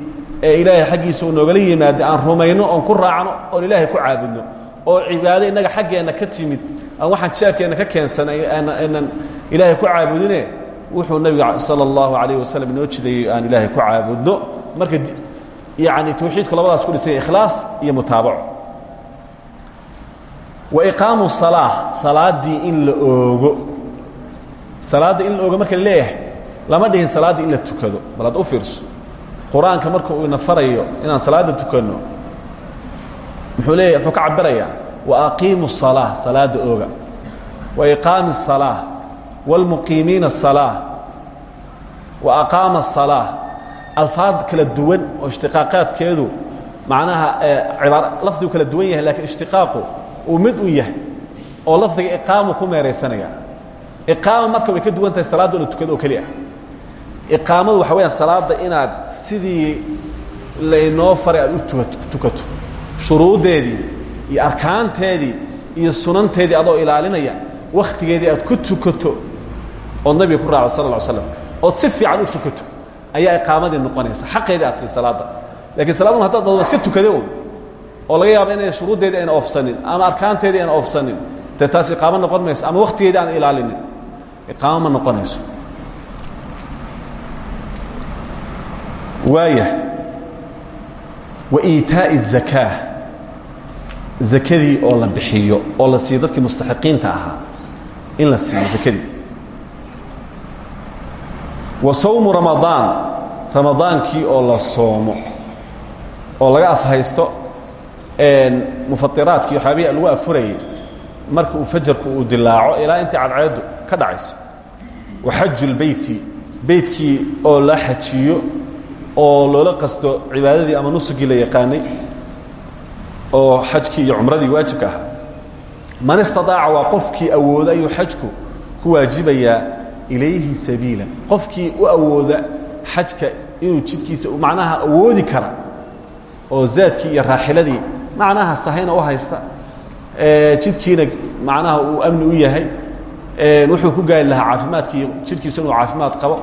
S1: ee ilaahay xaggiisa uu noogala yimaada aan rumayno oon ku raacno oon ilaahay ku caabudno oo cibaado innaga xaggeenna ka timid aan waxaan jeebkeenna ka keensanay aanan ilaahay ku caabudine wuxuu nabiga salى اllahu alayh wasalam inoo jideeyey aan ilaahay ku caabudno. Marka yani tawxiidku labadaas ku dhisanya ikhlaas iyo mutaabaco. Wa iqaamu salaa salaaddii in la oogo. Salaadda in la oogo marka la leeyahay lama dhihin salaaddii in la tukado bal ad u fiirso qur-aanka marka uu ina farayo inaan salaadda tukanno muxuu leeyahy muxuu ka cabirayaa wa aqiimu الsalaa salaadda ooga wa iqaami الsalaa wاlmuqiimiina الsalaa wa aqaama الsalaa alfaad kala duwan oo ishtiqaaqaadkeedu macnaha ibaar lafdigu kala duwan yahay lakiin ishtiqaaqu uu mid u yahay oo lafdiga iqaamu ku meeraysanaya iqaama marka way ka duwan tahay salaadda la tukado oo keli ah iqaamadu waxa weyaan salaadda inaad sidii laynoo faray aad u tukato. Shuruuddeedii iyo arkaanteedii iyo sunanteedii adoo ilaalinaya wakhtigeedii aad ku tukato ood nabiga ku raaco sal lla slam ood si fiican u tukato ayaa iqaamadii noqonaysa. Xaqeedii aad sii salaadda. Lakiin salaadun haddaad dad iska tukade un oo laga yaabo inay shuruuddeedii ayna oofsanin ama arkaanteedii ayna oofsanin. Dee taas iqaamo noqon mayso ama wakhtigeedii aan ilaalinin. Iqaamo ma noqonayso waaya wa iitaaءi الzakaa zakadii oo la bixiyo oo la siiyo dadkii mustaxiqiinta ahaa in la siiyo zakadii wa sawmu ramadaan ramadaankii oo la soomo oo laga afhaysto mufatiraadkii waxyaabihii lagu afurayay marka uu fajarku uu dilaaco ilaa intii cadceeddu ka dhacayso wa xaju lbeyti beytkii oo la xajiyo oo loola qasto cibaadadii ama nusugii la yaqaanay oo xajkii iyo cumradii waajibka ahaa. Man istaaaca waa qofkii awooda ayuu xajku ku waajibayaa ilayhi sabiila. Qofkii u awooda xajka inuu jidkiisa macnaha awoodi kara oo zaadkii iyo raaxiladii macnaha sahayna u haysta jidkiina macnaha uu amni u yahay wuxuu ku gaari lahaa caafimaadkii jidhkiisa inuu caafimaad qabo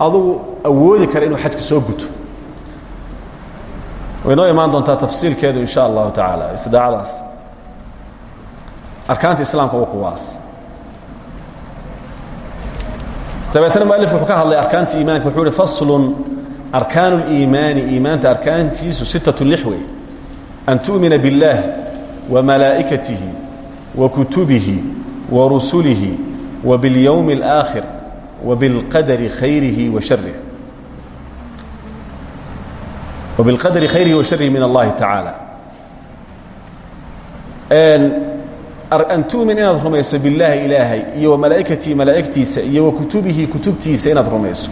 S1: adugu awoodi kara inuu xajka soo guto way noo imaan doontaa tafsiilkeedu in sha allahu tacaala istidaacadaas arkaanta islaamka waa kuwaas dabeetna mualif wuxuu ka hadlay arkaanta iimaanka wuxuu uhi faslun arkaanu اliimaani iimaanta arkaantiisu sittaة lix wey an tu'mina biاllahi wa malaa'ikatihi wa kutubihi wa rusulihi wa biاlyowmi اlآakhir wa biاlqadari khayrihi wa sharih biاlqadari khayrihi wa sharihi min allahi tacaala an tu'min inaad rumayso billaahi ilaahay iyo wa malaa'ikatihi malaa'igtiisa iyo wa kutubihi kutubtiisa inaad rumayso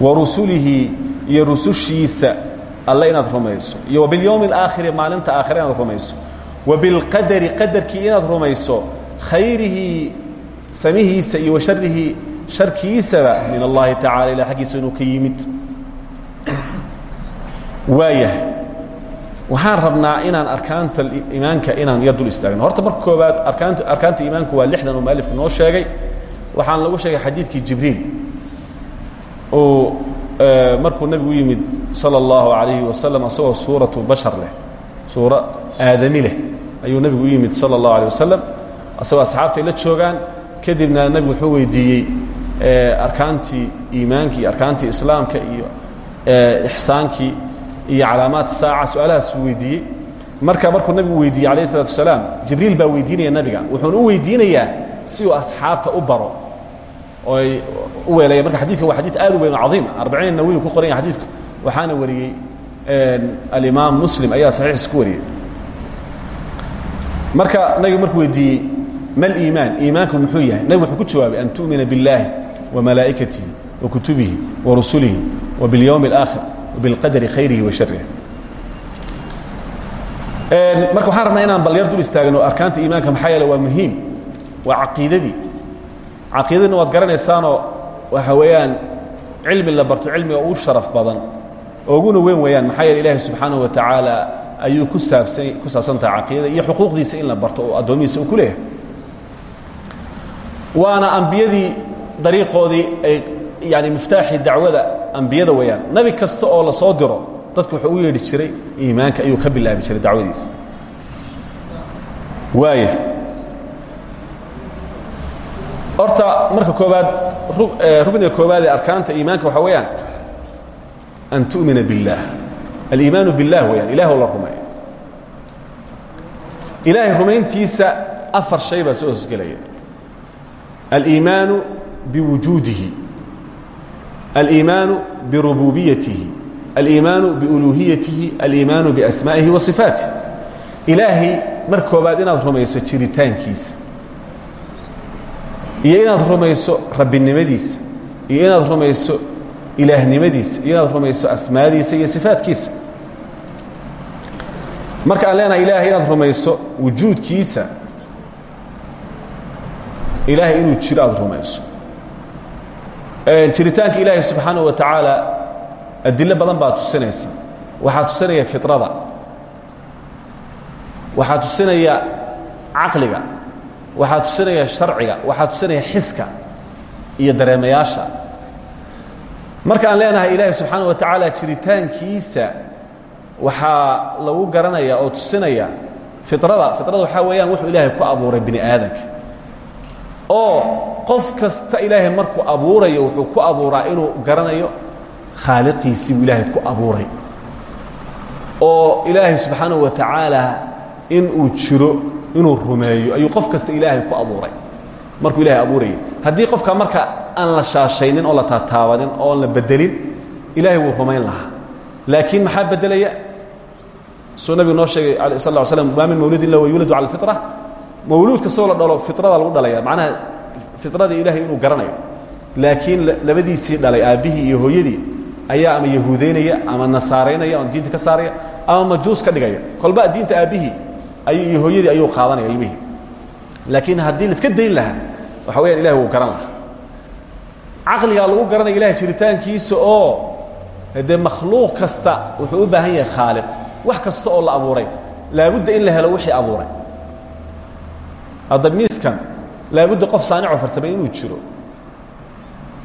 S1: wa rusulihi iyo rusushiisa alle inaad rumayso iyo wa bilyowmi alaakhiri maalinta aakhire inaad rumayso wa bilqadari qadarkii inaad rumayso khayrihi samihiisa iyo wa sharihi sharkiisaba min allahi tacala ilah xaggiisa inuu ka yimid waayahay waxaan rabnaa inaan arkaanta iimaanka inaan yar dul istaagno horta marka koobaad arkaanta arkaanta iimaanku waa lixdan uu mualifku noo sheegay waxaan lagu sheegay xadiidkii jibriil uu markuu nebigu u yimid salى اllahu عalayhi wasalam asagoo suuratu bashar leh suuro aadami leh ayuu nebigu u yimid salى اllahu alيه wasalam asagoo asxaabtay la joogaan kadibna nebigu wuxuu weydiiyey arkaantii iimaankii iyo arkaantii islaamka iyo ixsaankii iyo calaamaat saaca su-aalahaasuu weydiiyey marka markuu nabigu weydiiyey alayh الsalatu wasalaam jibriil baa weydiinaya nabiga wuxuuna u weydiinayaa si uu asxaabta u baro oo ay u weelaya marka xadidkan waa xadid aad u weyn oo cadiim arbaciin nawiyu ku qoran yahay xadidku waxaana wariyey alimaam muslim ayaa saxiixiis ku wariyey marka nabigu markuu weydiiyey ma liimaan iimaanku muxuu yahay nabig wuxuu ku jawaabay an tu'mina biاllaahi wa malaa'ikatihi wa kutubihi wa rusulihi wa biاlyowmi اlآakhir bilqadari khayrihi wa sharih marka waxaan rabnaa inaan balyar dul istaagno arkaanta iimaanka maxaa yeele waa muhiim waa caqiidadii. Caqiidadina waad garanaysaanoo waxa weeyaan cilmi la barto cilmiga ugu sharaf badan oo uguna weyn weeyaan maxaa yeele ilaahi subxaanahu wa tacaala ayuu ku saabsan ku saabsan tahay caqiidada iyo xuquuqdiisa in la barto oo addoomihiisa uu ku leeyahay. Waana ambiyadii dariiqoodii ay yani miftaaxii dacwada ambiyada weeyaan. Nebi kasta oo la soo diro dadku wuxuu u yeedhi jiray iimaanka ayuu ka bilaabi jiray dacwadiisa. Waaya horta marka koobaad rugniga koobaad ee arkaanta iimaanka waxaa weeyaan an tu'mina biاllah aliimaanu biاllah weyaan ilah oo la rumeeyo. Ilaahay rumayntiisa afar shay baa soo hosgelaya aliimaanu biwujuudihi aliimaanu birububiyatihi aliimaanu biuluuhiyatihi aliimaanu biasmaa'ihi wa sifaatih ilaahay mar koobaad inaad rumayso jiritaankiisa iyo inaad rumayso rabbinimadiisa iyo inaad rumayso ilaahnimadiisa iyo inaad rumayso asmaadiisa iyo sifaatkiisa marka aan leenahay ilaahay inaad rumayso wujuudkiisa ilaahay inuu jiro aad rumayso jiritaanka ilaahay subxaanaه wa tacaala adilo badan baa tusinaysa. Waxaa tusinaya firada waxaa tusinaya caqliga. Waxaa tusinaya sharciga. Waxaa tusinaya xiska iyo dareemayaasha. Marka aan leenahay ilaahay subxaanaه wa tacaala jiritaankiisa waxaa lagu garanaya oo tusinaya firada firada waxaa weeyaan wuxuu ilaahay ku abuuray bini aadanka oo qof kasta ilaahay markuu abuurayo wuxuu ku abuuraa inuu garanayo khaaliqiisii buu ilaahay ku abuuray. Oo ilaahay subxaanahu wa tacaala inuu jiro inuu rumeeyo ayuu qof kasta ilaahay ku abuuray. Markuu ilahay abuuraya haddii qofka marka aan la shaashaynin oo la taataabanin oon la bedelin ilaahay wuu rumayn lahaa. Laakiin maxaa bedelaya? Suu nabigu noo sheegay sal l slam maa min mawlidin la wa yuuladu cala alfitra mawluud kastoo la dhalo fitrada lagu dhalaya macnaha firadii ilaahay inuu garanayo. Laakiin labadiisii dhalay aabbihii iyo hooyadii ayaa ama yahuudaynaya ama nasaaraynaya ama diinta ka saaraya ama majuus ka dhigaya. Kolba diinta aabbihii iyo hooyadii ayuu qaadanaya ilmihii. Laakiin haddii la iska dayn lahaa waxa weyaan ilahi wuu garan lahaa. Caqligaa lagu garanaya ilahay jiritaankiisa oo dee makhluuq kasta wuxuu u baahan yahay khaaliq. Wax kasta oo la abuuray laabudda in la helo wixii abuuray hadda miiskan laabudda qof saanicoo farsamay inuu jiro.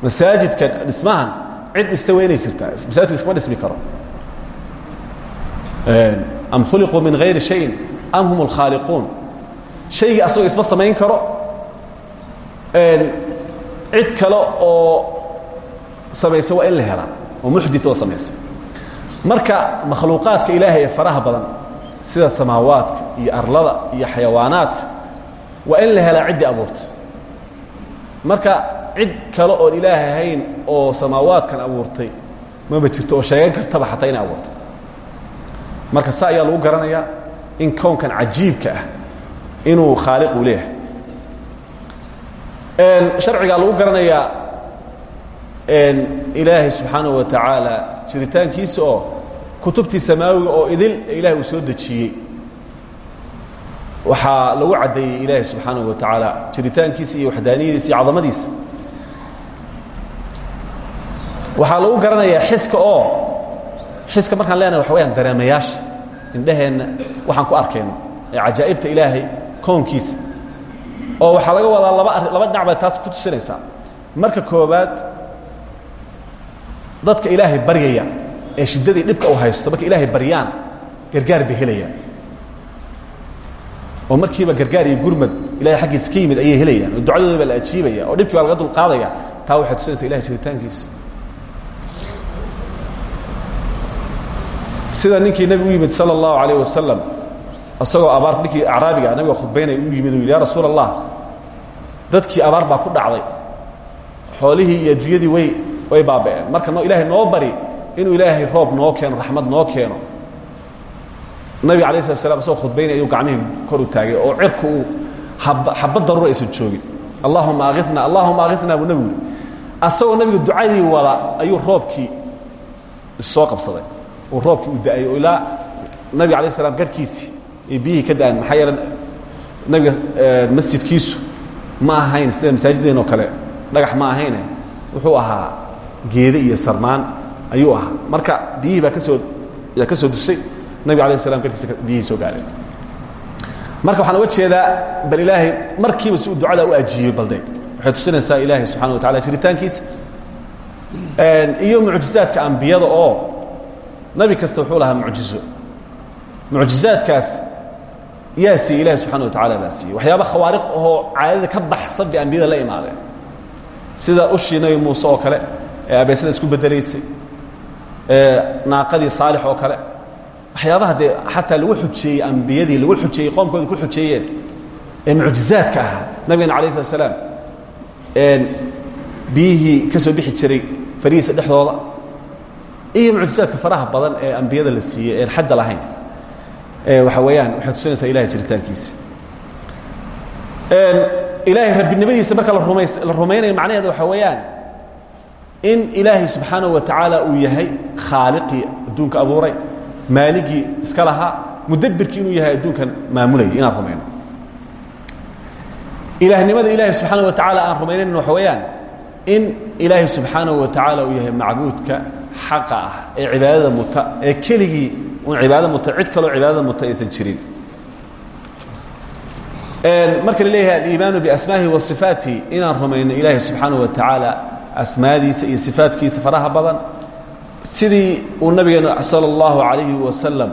S1: Masaajidkan dhismahan cid dhista waa inay jirtaa. Masaajidku iskama dhismi karo. Am khuliquu min hayri shayin am hum اlkhaaliquun shaygii asagoo isma samayn karo cid kale oo samaysa waa in la helaa oo muxdit oo samaysa. Marka makhluuqaadka ilaahay ee faraha badan sida samaawaadka iyo arlada iyo xayawaanaadka waa in la helaa ciddii abuurta. Marka cid kale oon ilaahay ahayn oo samaawaadkan abuurtay mama jirto oo sheegan kartaba xataa inay abuurtay marka saa ayaa lagu garanayaa in kownkan cajiibka ah inuu khaaliqu leeyahay. Sharcigaa lagu garanayaa ilaahay subxaanaه wa tacaala jiritaankiisa oo kutubtii samaawiga oo idil ilahay soo dejiyey waxaa lagu caddeeyey ilaahay subxaanaه wa tacaala jiritaankiisa iyo waxdaaniyadiisa iyo cadamadiisa waxaa lagu garanayaa xiska oo xiska markaan leenahay waxa weyaan dareemayaasha indhaheenna waxaan ku arkayno ee cajaa'ibta ilaahay koonkiisa. Oo waxaa laga wadaa laba laba dhinac bay taas ku tusinaysaa. Marka koobaad dadka ilaahay baryaya ee shiddadii dhibka u haysto markay ilaahay baryaan gargaar bay helayaan oo markiiba gargaar iyo gurmad ilahay aggiisa ka yimid ayay helayaan oo ducadoodii baa la ajiibaya oo dhibkii baa laga dulqaadaya taa waxay tusinaysa ilahay jiritaankiisa. Sida ninkii nabi u yimid salى اllahu alayh wasalam isagoo abaar ninkii acraabiga nabiga khudbaynaya u yimid u yidhi ya rasuul allah dadkii abaar baa ku dhacday xoolihii iyo adduunyadii way way baaba'een. Marka ilahay noo bari inuu ilaahay roob noo keeno raxmad noo keeno nabiga alayه slat slam isagoo khudbaynaya ayuu gacmihii kor u taagay oo cirku uu ab xabad daruura aysan joogin. Allahuma akhina allahuma akhina buu nebigu yihi asagoo nabiga ducadii wada ayuu roobkii issoo qabsaday. Uu roobkii u da'ay oo ilaa nabiga alayه slam garhkiisii iyo biyihii ka da'aan maxaa yeele nabiga masjidkiisu ma ahayn sida masaajideen oo kale dhagax ma ahayne wuxuu ahaa geede iyo sarmaan ayuu ahaa. Marka biyihii baa ka soo yaa ka soo dusay nabig alayh slam garkiisa biyihii soo gaareen marka waxaan uga jeedaa bal ilaahay markiiba si uu ducada u ajiibay balde waxay tusinaysaa ilaahay subxana wa tacala jiritaankiisa. Iyo mucjizaadka ambiyada oo nabi kasta wuxuu lahaa mucjizo. Mucjizaadkaas yaa siiyey ilahi subxana wa tacala baa siiyey. Waxyaaba khawaariq ahoo caadada ka baxsan bay ambiyada la imaadeen. Sida ushii nabi muuse oo kale ee abeesada isku bedelaysay naaqadii saalix oo kale waxyaabaha dee xataa lagu xujeeyey ambiyadii lagu xujeeyey qoomkooda ku xujeeyeen ee mucjizaadka ahaa nabigana alayh slat slaam biyihii ka soo bixi jiray farihiisa dhexdooda iyo mucjizaadka faraha badan ee ambiyada la siiyey een xadda lahayn. Waxa weeyaan waxay tusinaysaa ilahay jiritaankiisa. Ilaahay rabbinimadiisa marka la rumays la rumaynayo macnaheeda waxa weeyaan in ilaahay subxaanaه wa tacaala uu yahay khaaliqii adduunka abuuray maaligii iska lahaa mudabbirkii inuu yahay adduunkan maamulayay inaan rumayno. Ilaahnimada ilaahay subxaana wa tacaala aan rumaynayn waxa weeyaan in ilaahay subxaanaه wa tacaala uu yahay macbuudka xaqa ah ee cibaadada muta ee keligii un cibaado muta cid kaloo cibaadada muta aysan jirin. Marka la leeyahay aliimaanu biasmaahi wa sifaatihi inaan rumayno ilaahay subxaanaه wa tacaala asmaadiisa iyo sifaatkiisa faraha badan sidii uu nabigeenu salى اllahu عalayhi wasalam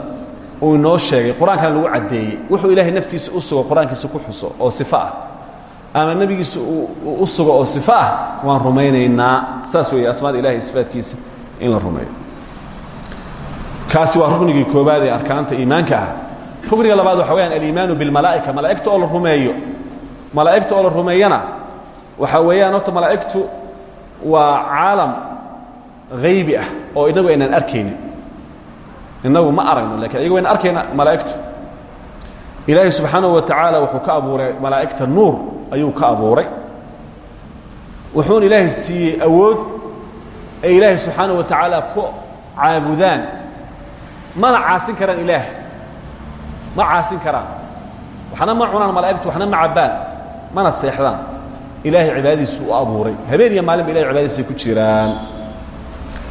S1: uu inoo sheegay qur-aankana lagu caddeeyey wuxuu ilaahay naftiisa u sugo qur-aankiisa ku xuso oo sifo ah ama nebigiisa u sugo oo sifo ah waan rumaynaynaa saas weeye asmaada ilahay sifaatkiisa in la rumeeyo kaasi waa ruknigii koobaad ee arkaanta iimaanka ah rukniga labaad waxa weyaan aliimaanu bilmalaa'ika malaa'igta oo la rumeeyo malaa'igta oo la rumeeyana waxaa weeyaan horta malaa'igtu waa caalam haybi ah oo inagu aynaan arkaynin. Inagu ma aragno laakiin ayago aynan arkayna malaa'igtu. Ilaahay subxaanaه wa tacaala wuxuu ka abuuray malaa'igta nuur ayuu ka abuuray. Wuxuuna ilaahay siiyey awood ay ilaahay subxaanaه wa tacaala ku caabudaan. Mana caasin karaan ilaah ma caasin karaan. Waxna ma cunaan malaa'igtu waxna ma cabbaan. Mana seexdaan. Ilaahay cibaadadiisu abuuray. Habeen iyo maalinba ilahay cibaadadiisay ku jiraan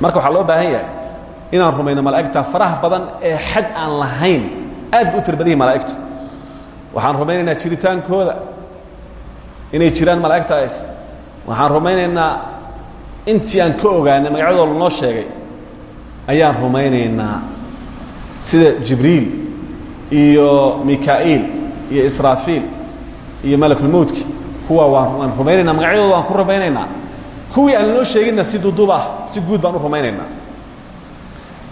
S1: marka waxaa loo baahan yahay inaan rumayno malaa'igta faraha badan ee xad aan lahayn aad bu u tir badihi malaa'igtu. Waxaan rumaynaynaa jiritaankooda inay jiraan malaa'igtaas. Waxaan rumaynaynaa intii aan ka ogaanay magacyadooda lanoo sheegay ayaan rumaynaynaa sida jibriil iyo mikaa'iil iyo israafiil iyo malakulmowtki kuwa waan rumaynaynaa magacyadooda waan ku rumaynaynaa kuwii aan loo sheeginna si duduubah si guud baan u rumaynaynaa.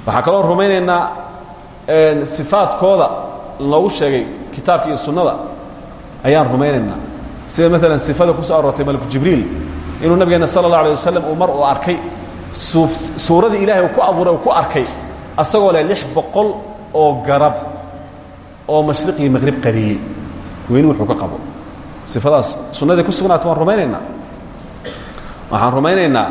S1: Waxaan kaloo rumaynaynaa sifaadkooda loogu sheegay kitaabka iyo sunnada. Ayaan rumaynaynaa. Sida maalan sifada ku soo aroortay maliku jibriil inuu nabigeenna sala allah alay wasalam uu mar arkay suuradii ilaahay ku abuuray ku arkay asagoo leh lix boqol oo garab oo mashriq iyo maqrib qariyey. Weyni wuxuu ka qabo. Sifadaas sunnadii ku sugnaata waan waxaan rumaynaynaa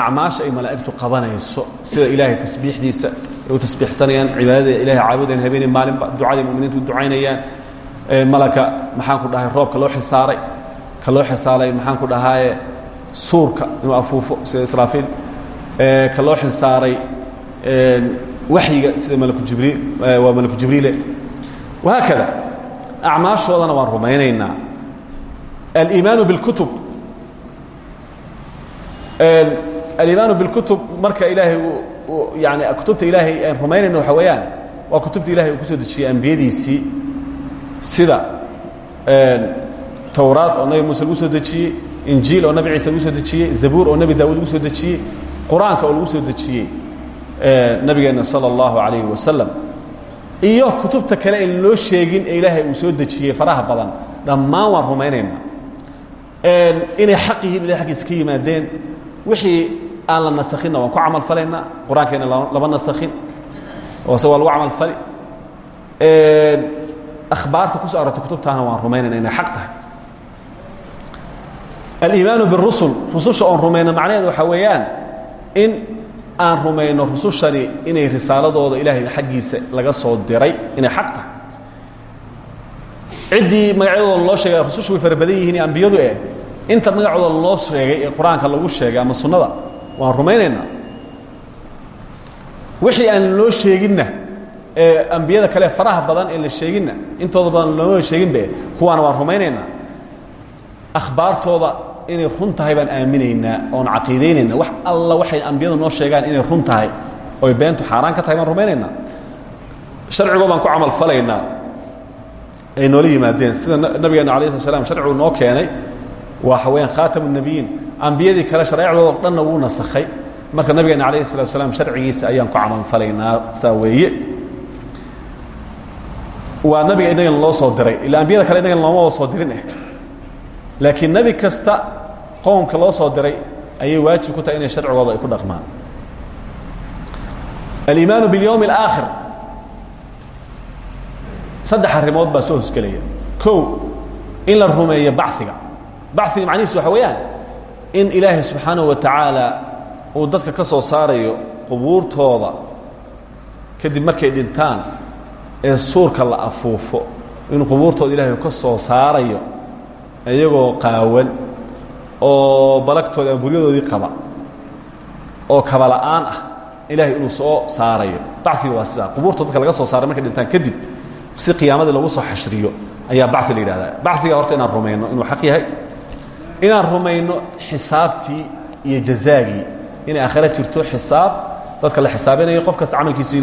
S1: acmaasha ay malaa'igtu qabanayso sida ilaahay tasbiixdiisa ay tasbiixsanayaan cibaadada ilahay caabudayaan habeenii maalinba ducaday muminiintu u ducaynayaan malaka maxaan ku dhahay roobka loo xilsaaray ka loo xilsaaray maxaan ku dhahaaye suurka inuu afuufo sida israafiil. Ka loo xilsaaray waxyiga sida malku jibriil waa malku jibriile. Wahaakada acmaashoodana waan rumaynaynaa. Aliimaanu biاlkutub alimaanu bikutub marka ilaahay yani kutubta ilaahay aan rumaynayno waxa weeyaan waa kutubta ilahay uu ku soo dejiyey ambiyadiisii sida towraad oo nabi muuse lagu soo dejiyey injiil oo nabi ciise lagu soo dejiyey zabuur oo nebi daawud lagu soo dejiyey qur'aanka oo lagu soo dejiyey nabigeenna salى اllahu alayhi wasalam iyo kutubta kale aan loo sheegin ee ilaahay uu soo dejiyey faraha badan dhammaan waan rumaynaynaa inay xaq yihiin ilahy aggiisa ka yimaadeen wixii aan la nasakhinna waan ku camal falaynaa. Qur'aankeena lama nasakhin. Oose waa lagu camal fali. Akhbaarta ku so arortay kutubtaana waan rumaynayna inay xaq tahay. Aliimaanu birusul rususha oon rumayno macnaheedu waxaa weeyaan in aan rumayno rusushani inay risaaladooda ilaahay xaggiisa laga soo diray inay xaq tahay. Ciddii magacyadooda loo sheegay rusushu way fara badan yihiin ambiyadu eh inta magacooda loo sheegay ee qur'aanka lagu sheegay ama sunnada waan rumaynaynaa. Wixii aan loo sheeginna ee ambiyada kale faraha badan ee la sheeginna intooda badan looma sheeginbe kuwaana waan rumaynaynaa. Akhbaartooda inay run tahay baan aaminaynaa oon caqiidaynaynaa wax alla waxay ambiyadu noo sheegaan inay run tahay oy beentu xaaraan ka tahay baan rumaynaynaa. Sharcigoo baan ku camal falaynaa ay noola yimaadeen. Sida nabigeena alayh slat slam sharcigu noo keenay waa haween khaatam nebiyiin ambiyadii kale shareecdoodao dhanna wuu nasakhay. Marka nabigeenna alayh salatu slam sharcigiisa ayaan ku camalfalaynaa saa weeye. Waa nabiga inagan loo soo diray. Ila ambiyada kale inagan looma wada soo dirin eh. Laakiin nebi kasta qoomka loo soo diray ayay waajib ku tahay inay sharcigooda ay ku dhaqmaan. Aliimaanu biاlyowm اlaakhir saddex arrimood baa soo hosgelaya kow in la rumeeyo baciga baciga macnihiisu waxa weeyaan in ilaahay subxaanaه wa tacaala uu dadka ka soo saarayo qubuurtooda kadib markay dhintaan ee suurka la afuufo in qubuurtooda ilaahay ka soo saarayo iyagoo qaawan oo balagtooda ama buryadoodii qaba oo kabala'aan ah ilaahay inuu soo saarayo. Baciga waa sidaa qubuurta dadka laga soo saaray markay dhintaan kadib si qiyaamadii lagu soo xashriyo ayaa baci la yidhahdaa. Baciga horta inaan rumayno inuu xaq yahay inaan rumayno xisaabtii iyo jazaagii. Inay aakhira jirto xisaab dadka la xisaabinayo qof kasta camalkiisii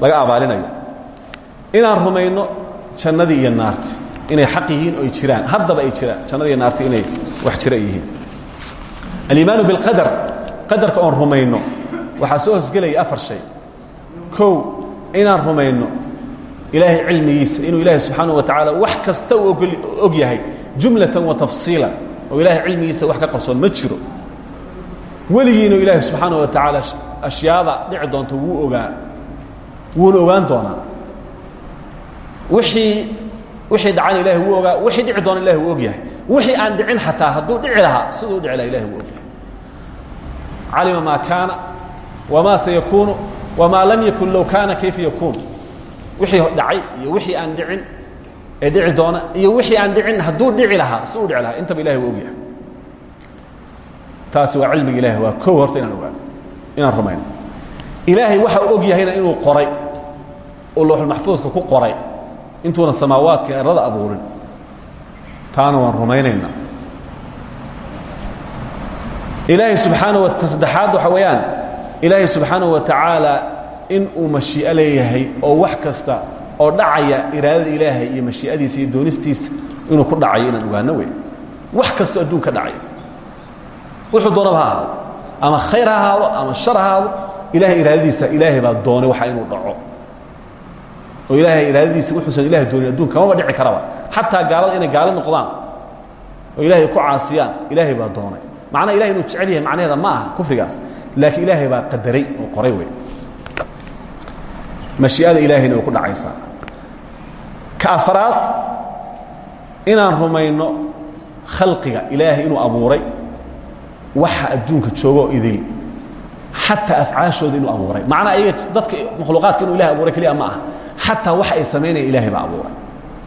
S1: laga abaalinayo. Inaan rumayno jannadii iyo naarti. Inay xaq yihiin oo ay jiraan. Haddaba ay jiraan. Jannada iyo naarti inay wax jira yihiin. Aliimaanu biاlqadar qadarka oon rumayno. Waxaa soo hosgelaya afar shay. Kow inaan rumayno ilaahay cilmigiisa. Inuu ilaahay subxaanaه wa tacaala wax kasta uu og yahay. Jumlatan wa tafsiila oo ilaahay cilmigiisa wax ka qarsoon ma jiro. Weligiinu ilaahay subxaanaه wa tacaala ashyaada dhici doonta wuu ogaa wuuna ogaan doonaa. Wixii wixii dhacana ilahay wuu ogaa wixii dhici doona ilahi wuu og yahay wixii aan dhicin xataa hadduu dhici lahaa siduu dhici laha ilahi wuu og yahay calima maa kaana wamaa sayakuunu wamaa lam yakun low kaana kayfa yakuun. Wixii dhacay iyo wixii aan dhicin ee dhici doona iyo wixii aan dhicin hadduu dhici lahaa si uu dhici lahaa. Intaba ilahi wuu og yahay taasi waa cilmiga ilahi waa kow horta inaan ogaano inaan rumayno. Ilaahay waxa uu og yahayna inuu qoray oo looxulmaxfuudka ku qoray intuuna samaawaadka erada abuurin. Taana waan rumaynaynaa. Ilaahay subxaana wa saddexaad waxa weeyaan ilaahay subxaanaه wa tacaala in uu mashii'o leeyahay oo wax kasta oo dhacaya iraadada ilaahay iyo mashii'adiisa iyo doonistiisa inuu ku dhacayo inaan ogaano wey wax kastoo adduunka dhacaya. Wuxuu doonaba ha ahaado ama khayr ha ahaado ama shar ha ahaado ilahay iraadadiisa ilaahay baa doonay waxa inuu dhaco. Oo ilaahay iraadadiisa wuxuusan ilahay doonin adduunka kamaba dhici karaba. Xataa gaalada inay gaalo noqdaan oo ilaahay ku caasiyaan ilaahay baa doonay. Macnaa ilahay inuu jecel yahay macnaheeda ma aha kufrigaas laakiin ilaahay baa qadaray oo qoray wey mashii'ada ilaahayna way ku dhacaysaa ka afaraad inaan rumayno khalqiga ilaahay inuu abuuray waxa adduunka joogoo idil. Xataa afcaashooda inuu abuuray. Macnaa ayaga dadka makhluuqaadka inuu ilahay abuuray keliya ma aha. Xataa waxa ay samaynayaan ilaahay baa abuuray.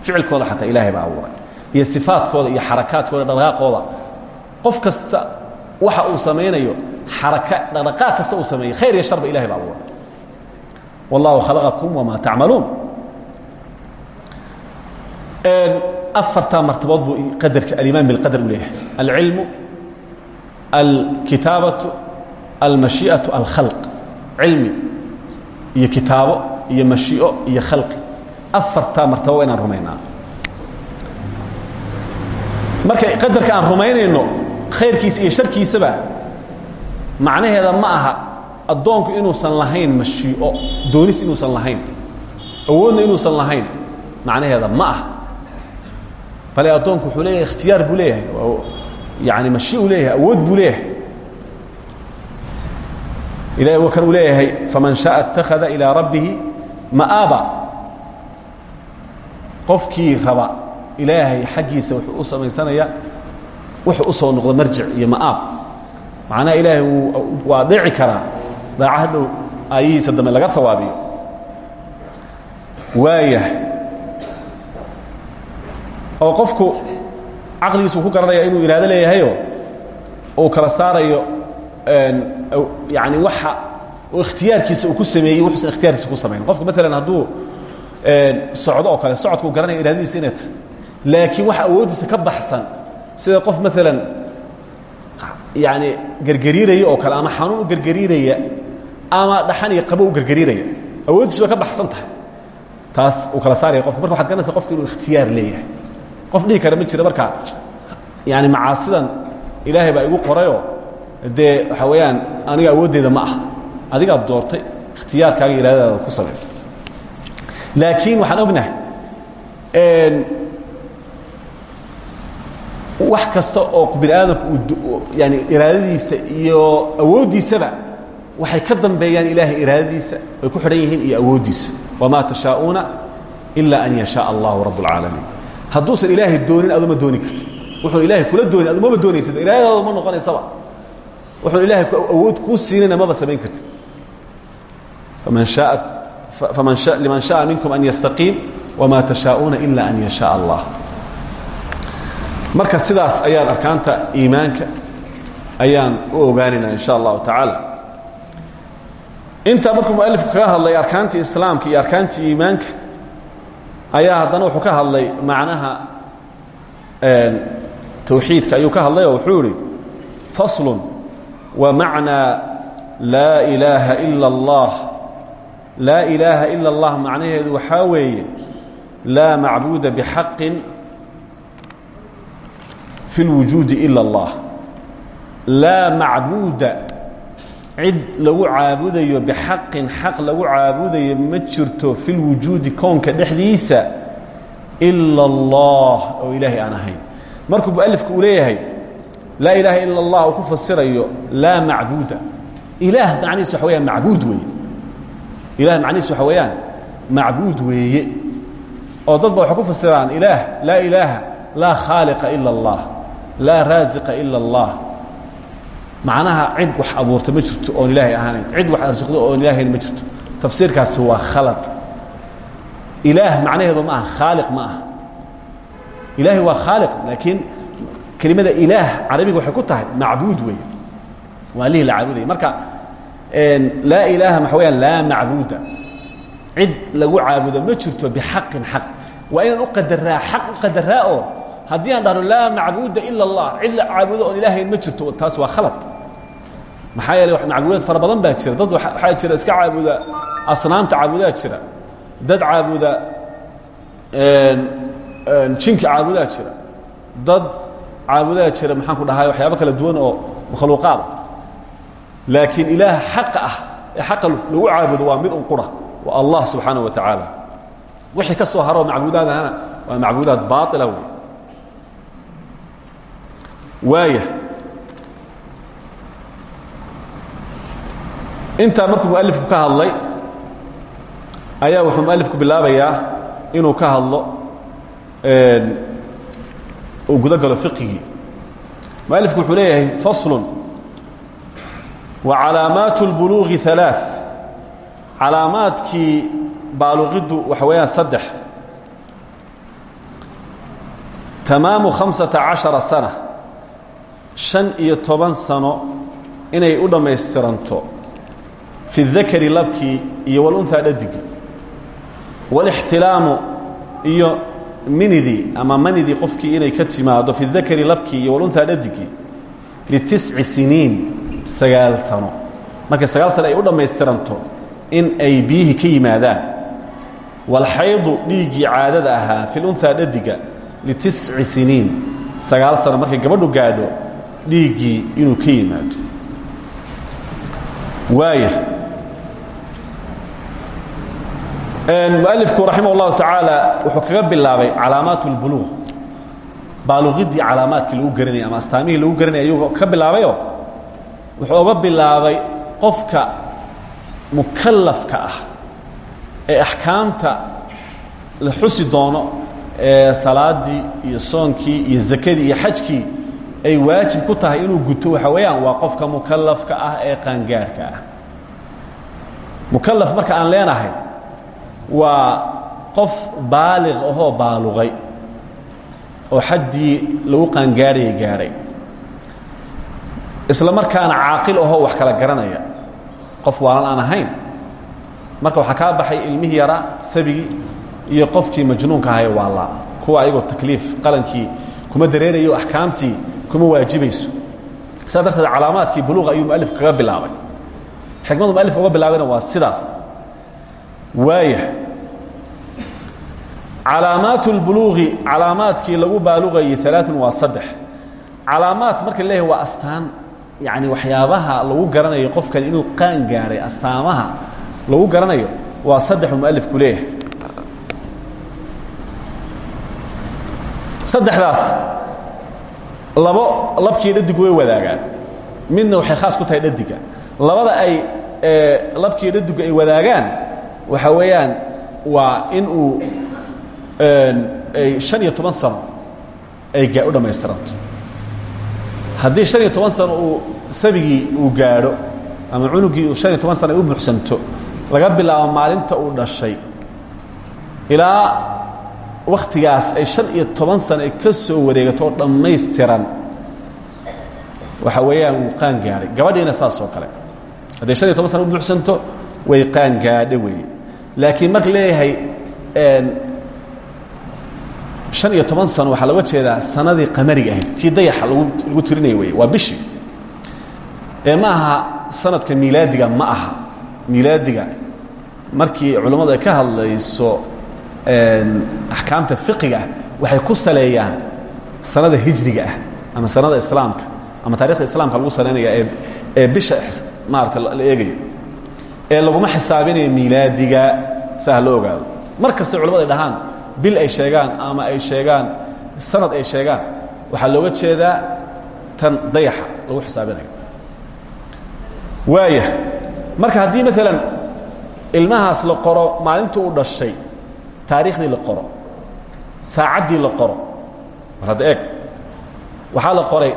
S1: Ficilkooda xataa ilaahay baa abuuray. Iyo sifaadkooda iyo xarakaadkooda dhaqdhaqaaqooda. Qof kasta waxa uu samaynayo xaraka dhaqdhaqaaq kasta uu sameeyey khayr iyo sharba ilahay baa abuuray wallahu khalaqakum wamaa tacmaluun afartaa martabood buu qadarka alimaan bilqadar u leeyahay. Alcilmu alkitaabatu almashii'atu alkhalq. Cilmi iyo kitaabo iyo mashii'o iyo khalqi. Afartaa martabo waa inaan rumaynaa. Marka qadarka aan khayrkiisa iyo sharkiisaba macnaheeda ma aha addoonku inuusan lahayn mashii'o doonis inuusan lahayn awoodna inuusan lahayn macnaheeda ma aha bale addoonku wuxuu leeyahay ikhtiyaar buu leeyahay yani mashii'u leeyahay awood buu leeyahay ilahay wa kan uu leeyahay faman shaءa اtakhada ilىa rabbihi ma'aaba qofkii raba ilaahay xaggiisa wuxuu u samaysanayaa wuxuu u soo noqdo marjic iyo ma'aab macnaha ilaahay waa dhici karaa daaca hadhow aayihiisa dambe laga hawaabiyo waaya oo qofku caqligiisu ku garanaya inuu iraado leeyahayo uu kala saarayo yani waxa ikhtiyaarkiisa uu ku sameeyey wuxuusan ikhtiyaarkiisa ku samayn qofku maalan hadduu socdo oo kale socodkuu garanaya iraadadiisa inay tahay. Laakiin waxa awooddiisa ka baxsan sida qof maalan yani gergariiraya oo kale ama xanuun u gergariiraya ama dhaxan iyo qabo u gergariiraya awooddiisu way ka baxsan tahay. Taas uu kala saaraya qofka. Marka waxad garanaysa qofka inuu ikhtiyaar leeyahay. Qof dhihi kara ma jira marka yani macaasidan ilaahay baa igu qorayoo dee waxaa weeyaan aniga awooddeeda ma ah adigaad doortay ikhtiyaarkaaga iraadadaada ku salaysa. Laakiin waxaan ognahay wax kasta oo bini aadamku yani iraadadiisa iyo awooddiisaba waxay ka dambeeyaan ilaahay iraadadiisa ay ku xidhan yihiin iyo awooddiisa wamaa tashaa'uuna ilaa an yashaa allahu rabb اlcaalamiin hadduusan ilaahay doonin aduma dooni kartid. Wuxuun ilaahay kula doonin adumaba doonaysid iraadadaadu ma noqonaysaba wuxuun ilaahay awood kuu siinayna maba samayn kartid. Faman shaat faman liman shaءa minkum an yastaqiim wama tashaa'uuna ila an yashaa allah. Marka sidaas ayaan arkaanta iimaanka ayaan u ogaanaynaa in sha allahu tacaala intaa markuu mualifku kaga hadlay arkaantii islaamka iyo arkaantii iimaanka ayaa haddana wuxuu ka hadlay macnaha towxiidka ayuu ka hadlay oo wuxuu ihi faslu wa macnaa laa ilaaha ila اllah laa ilaaha ila اllah macnaheedu waxaa weeye laa macbuuda bxaqin fi اlwujuudi ila اllah laa macbuuda cid lagu caabudayo bixaqin xaq lagu caabudayo ma jirto fi lwujuudi koonka dhexdiisa ila allah oo ilaahay aan ahayn. Markuu mualifku leeyahay laa ilaaha ila allah ku fasirayo laa macbuuda. Ilaah macnihiis waxa weyaan macbuud weeye. Ilaah macnihiis waxa weeyaan oo dadba waxay ku fasiraan ilaah laa ilaaha laa khaaliqa ila اllah laa raasiqa ila اllah macnaha cid wax abuurta ma jirto oon ilaahay ahaanayn. Cid wax arsuqdo oon ilaahayna ma jirto. Tafsiirkaasi waa khalad. Ilaah macnaheedu ma aha khaaliq ma aha. Ilaahay waa khaaliq laakiin kelimada ilaah carabiga waxay ku tahay macbuud weeye. Waa lihii la caabudaya marka laa ilaaha maxa weyaan laa macbuuda. Cid lagu caabudo ma jirto bixaqin xaq. Waa inaan u qadaraa xaq u qadaraa oo haddii aan dhahno laa macbuuda ila اllah cid la caabudo ma jirto taas waa khalad. Maxaa yeele macbuudaad fara badan baa jira. Dad waxaa jira iska caabuda asnaamta caabudaa jira. Dad caabuda jinka caabudaa jira. Dad caabudaa jira maxaan ku dhahay waxyaabo kala duwan oo makhluuqaada laakiin ilaah xaqa ah ee lagu caabudo waa mid qura waa allah subxaanaه wa tacaala wixii ka soo haroo macbuudaadana waa macbuudaad baaila wey waaya intaa markuu mualifku ka hadlay ayaa wuxuu mualifku bilaabayaa inuu ka hadlo uu guda galo fiqigii mualifku wuxuu leeyahay faslu wa calaamaat اlbuluuغi ثalaaث calaamaadkii baaluqiddu waxa weeyaan saddex tamaamu hamسaةa caشhaرa sana shan iyo toban sano inay u dhammaystiranto fi dakari labkii iyo walunhaa dhadigii walixtilaamu iyo minidii ama manidii qofkii inay ka timaado fi dakari labkii iyo walunhaa dhadigii litisci siniin sagaal sano. Marka sagaal sano ay u dhammaystiranto in ay biyihii ka yimaadaan. Walxaydu dhiiggii caadada ahaa filunhaa dhadiga litisci siniin sagaal sano markay gabadhu gaadho dhiiggii inuu ka yimaado. Waaya mualifku raximah اllahu tacaala wuxuu kaga bilaabay calaamaat اlbuluuq baaluqidii calaamaadkii lagu garanayay ama astaamihii lagu garanayay ayuu ka bilaabayo? Wuxuu oga bilaabay qofka mukalafka ah ee axkaamta la xusi doono ee salaadii iyo soonkii iyo zakadii iyo xajkii ay waajib ku tahay inuu guto waxa weeyaan waa qofka mukalafka ah ee qaangaarhka ah. Mukalaf marka aan leenahay waa qof baaliq ahoo baaluqay oo xaddii lagu qaangaadhaya gaadhay isla markaana caaqil ahoo wax kala garanaya. Qof waalan aan ahayn. Marka waxaa kaa baxay ilmihii yaraa sabigii iyo qofkii majnuunka ahaye waalaa kuwa ayagoo takliif qalankii kuma dareerayo axkaamtii kuma waajibayso saas darteed calaamaadkii buluuqa ayuu mualif kaga bilaabay. Xikmadu mualif uga bilaabayna waa sidaas. Waaya calaamaat اlbuluuqi calaamaadkii lagu baaluqayay alaaثun waa saddex. Calaamaad marka leeyahay waa astaan yani waxyaabaha lagu garanayo qofkan inuu qaan gaadhay astaamaha lagu garanayo waa saddexu mualifku leeyahay. Saddexdaas labo labkii dhadig way wadaagaan. Midna waxay khaas ku tahay dhadiga. Labada ay e, labkii dhadigu ay wadaagaan waxa weeyaan waa in uu e, e, an iyo toban sano ay u dhamaystiranto haddii an iyo toban sano uu sabigii uu gaadho ama cunugii an iyo toban sano ay u buxsanto laga bilaabo maalinta uu dhashay ilaa wakhtigaas ay shan iyo toban sano ay ka soo wareegato oo dhammaystiran. Waxa weeyaan wuu qaan gaadhay. Gabadhiina saas oo kale. Hadday shan iyo toban sana u buuxsanto way qaan gaadha weeye. Laakiin marka leeyahay shan iyo toban sano waxaa looga jeedaa sanadii qamariga ahayd. Tii dayaxa lagu lagu tirinaya weye waa bishii. Ee ma aha sanadka miilaadiga ma aha. Miilaadiga markii culammadu ay ka hadlayso axkaamta fiqiga ah waxay ku saleeyaan sanada hijriga ah ama sanada islaamka ama taarikhda islaamka lagu saleynaya ee ee bisha maarata la eegayo ee laguma xisaabinayo miilaadiga si ha loo ogaado. Mar kasta culamadu ay dhahaan bil ay sheegaan ama ay sheegaan sanad ay sheegaan waxaa looga jeedaa tan dayaxa lagu xisaabinayo waaya marka haddii maalan ilmahaas la qoro maalintu u dhashay taariikhdii la qoro saacaddii la qoro. Mar hadda eeg waxaa la qoray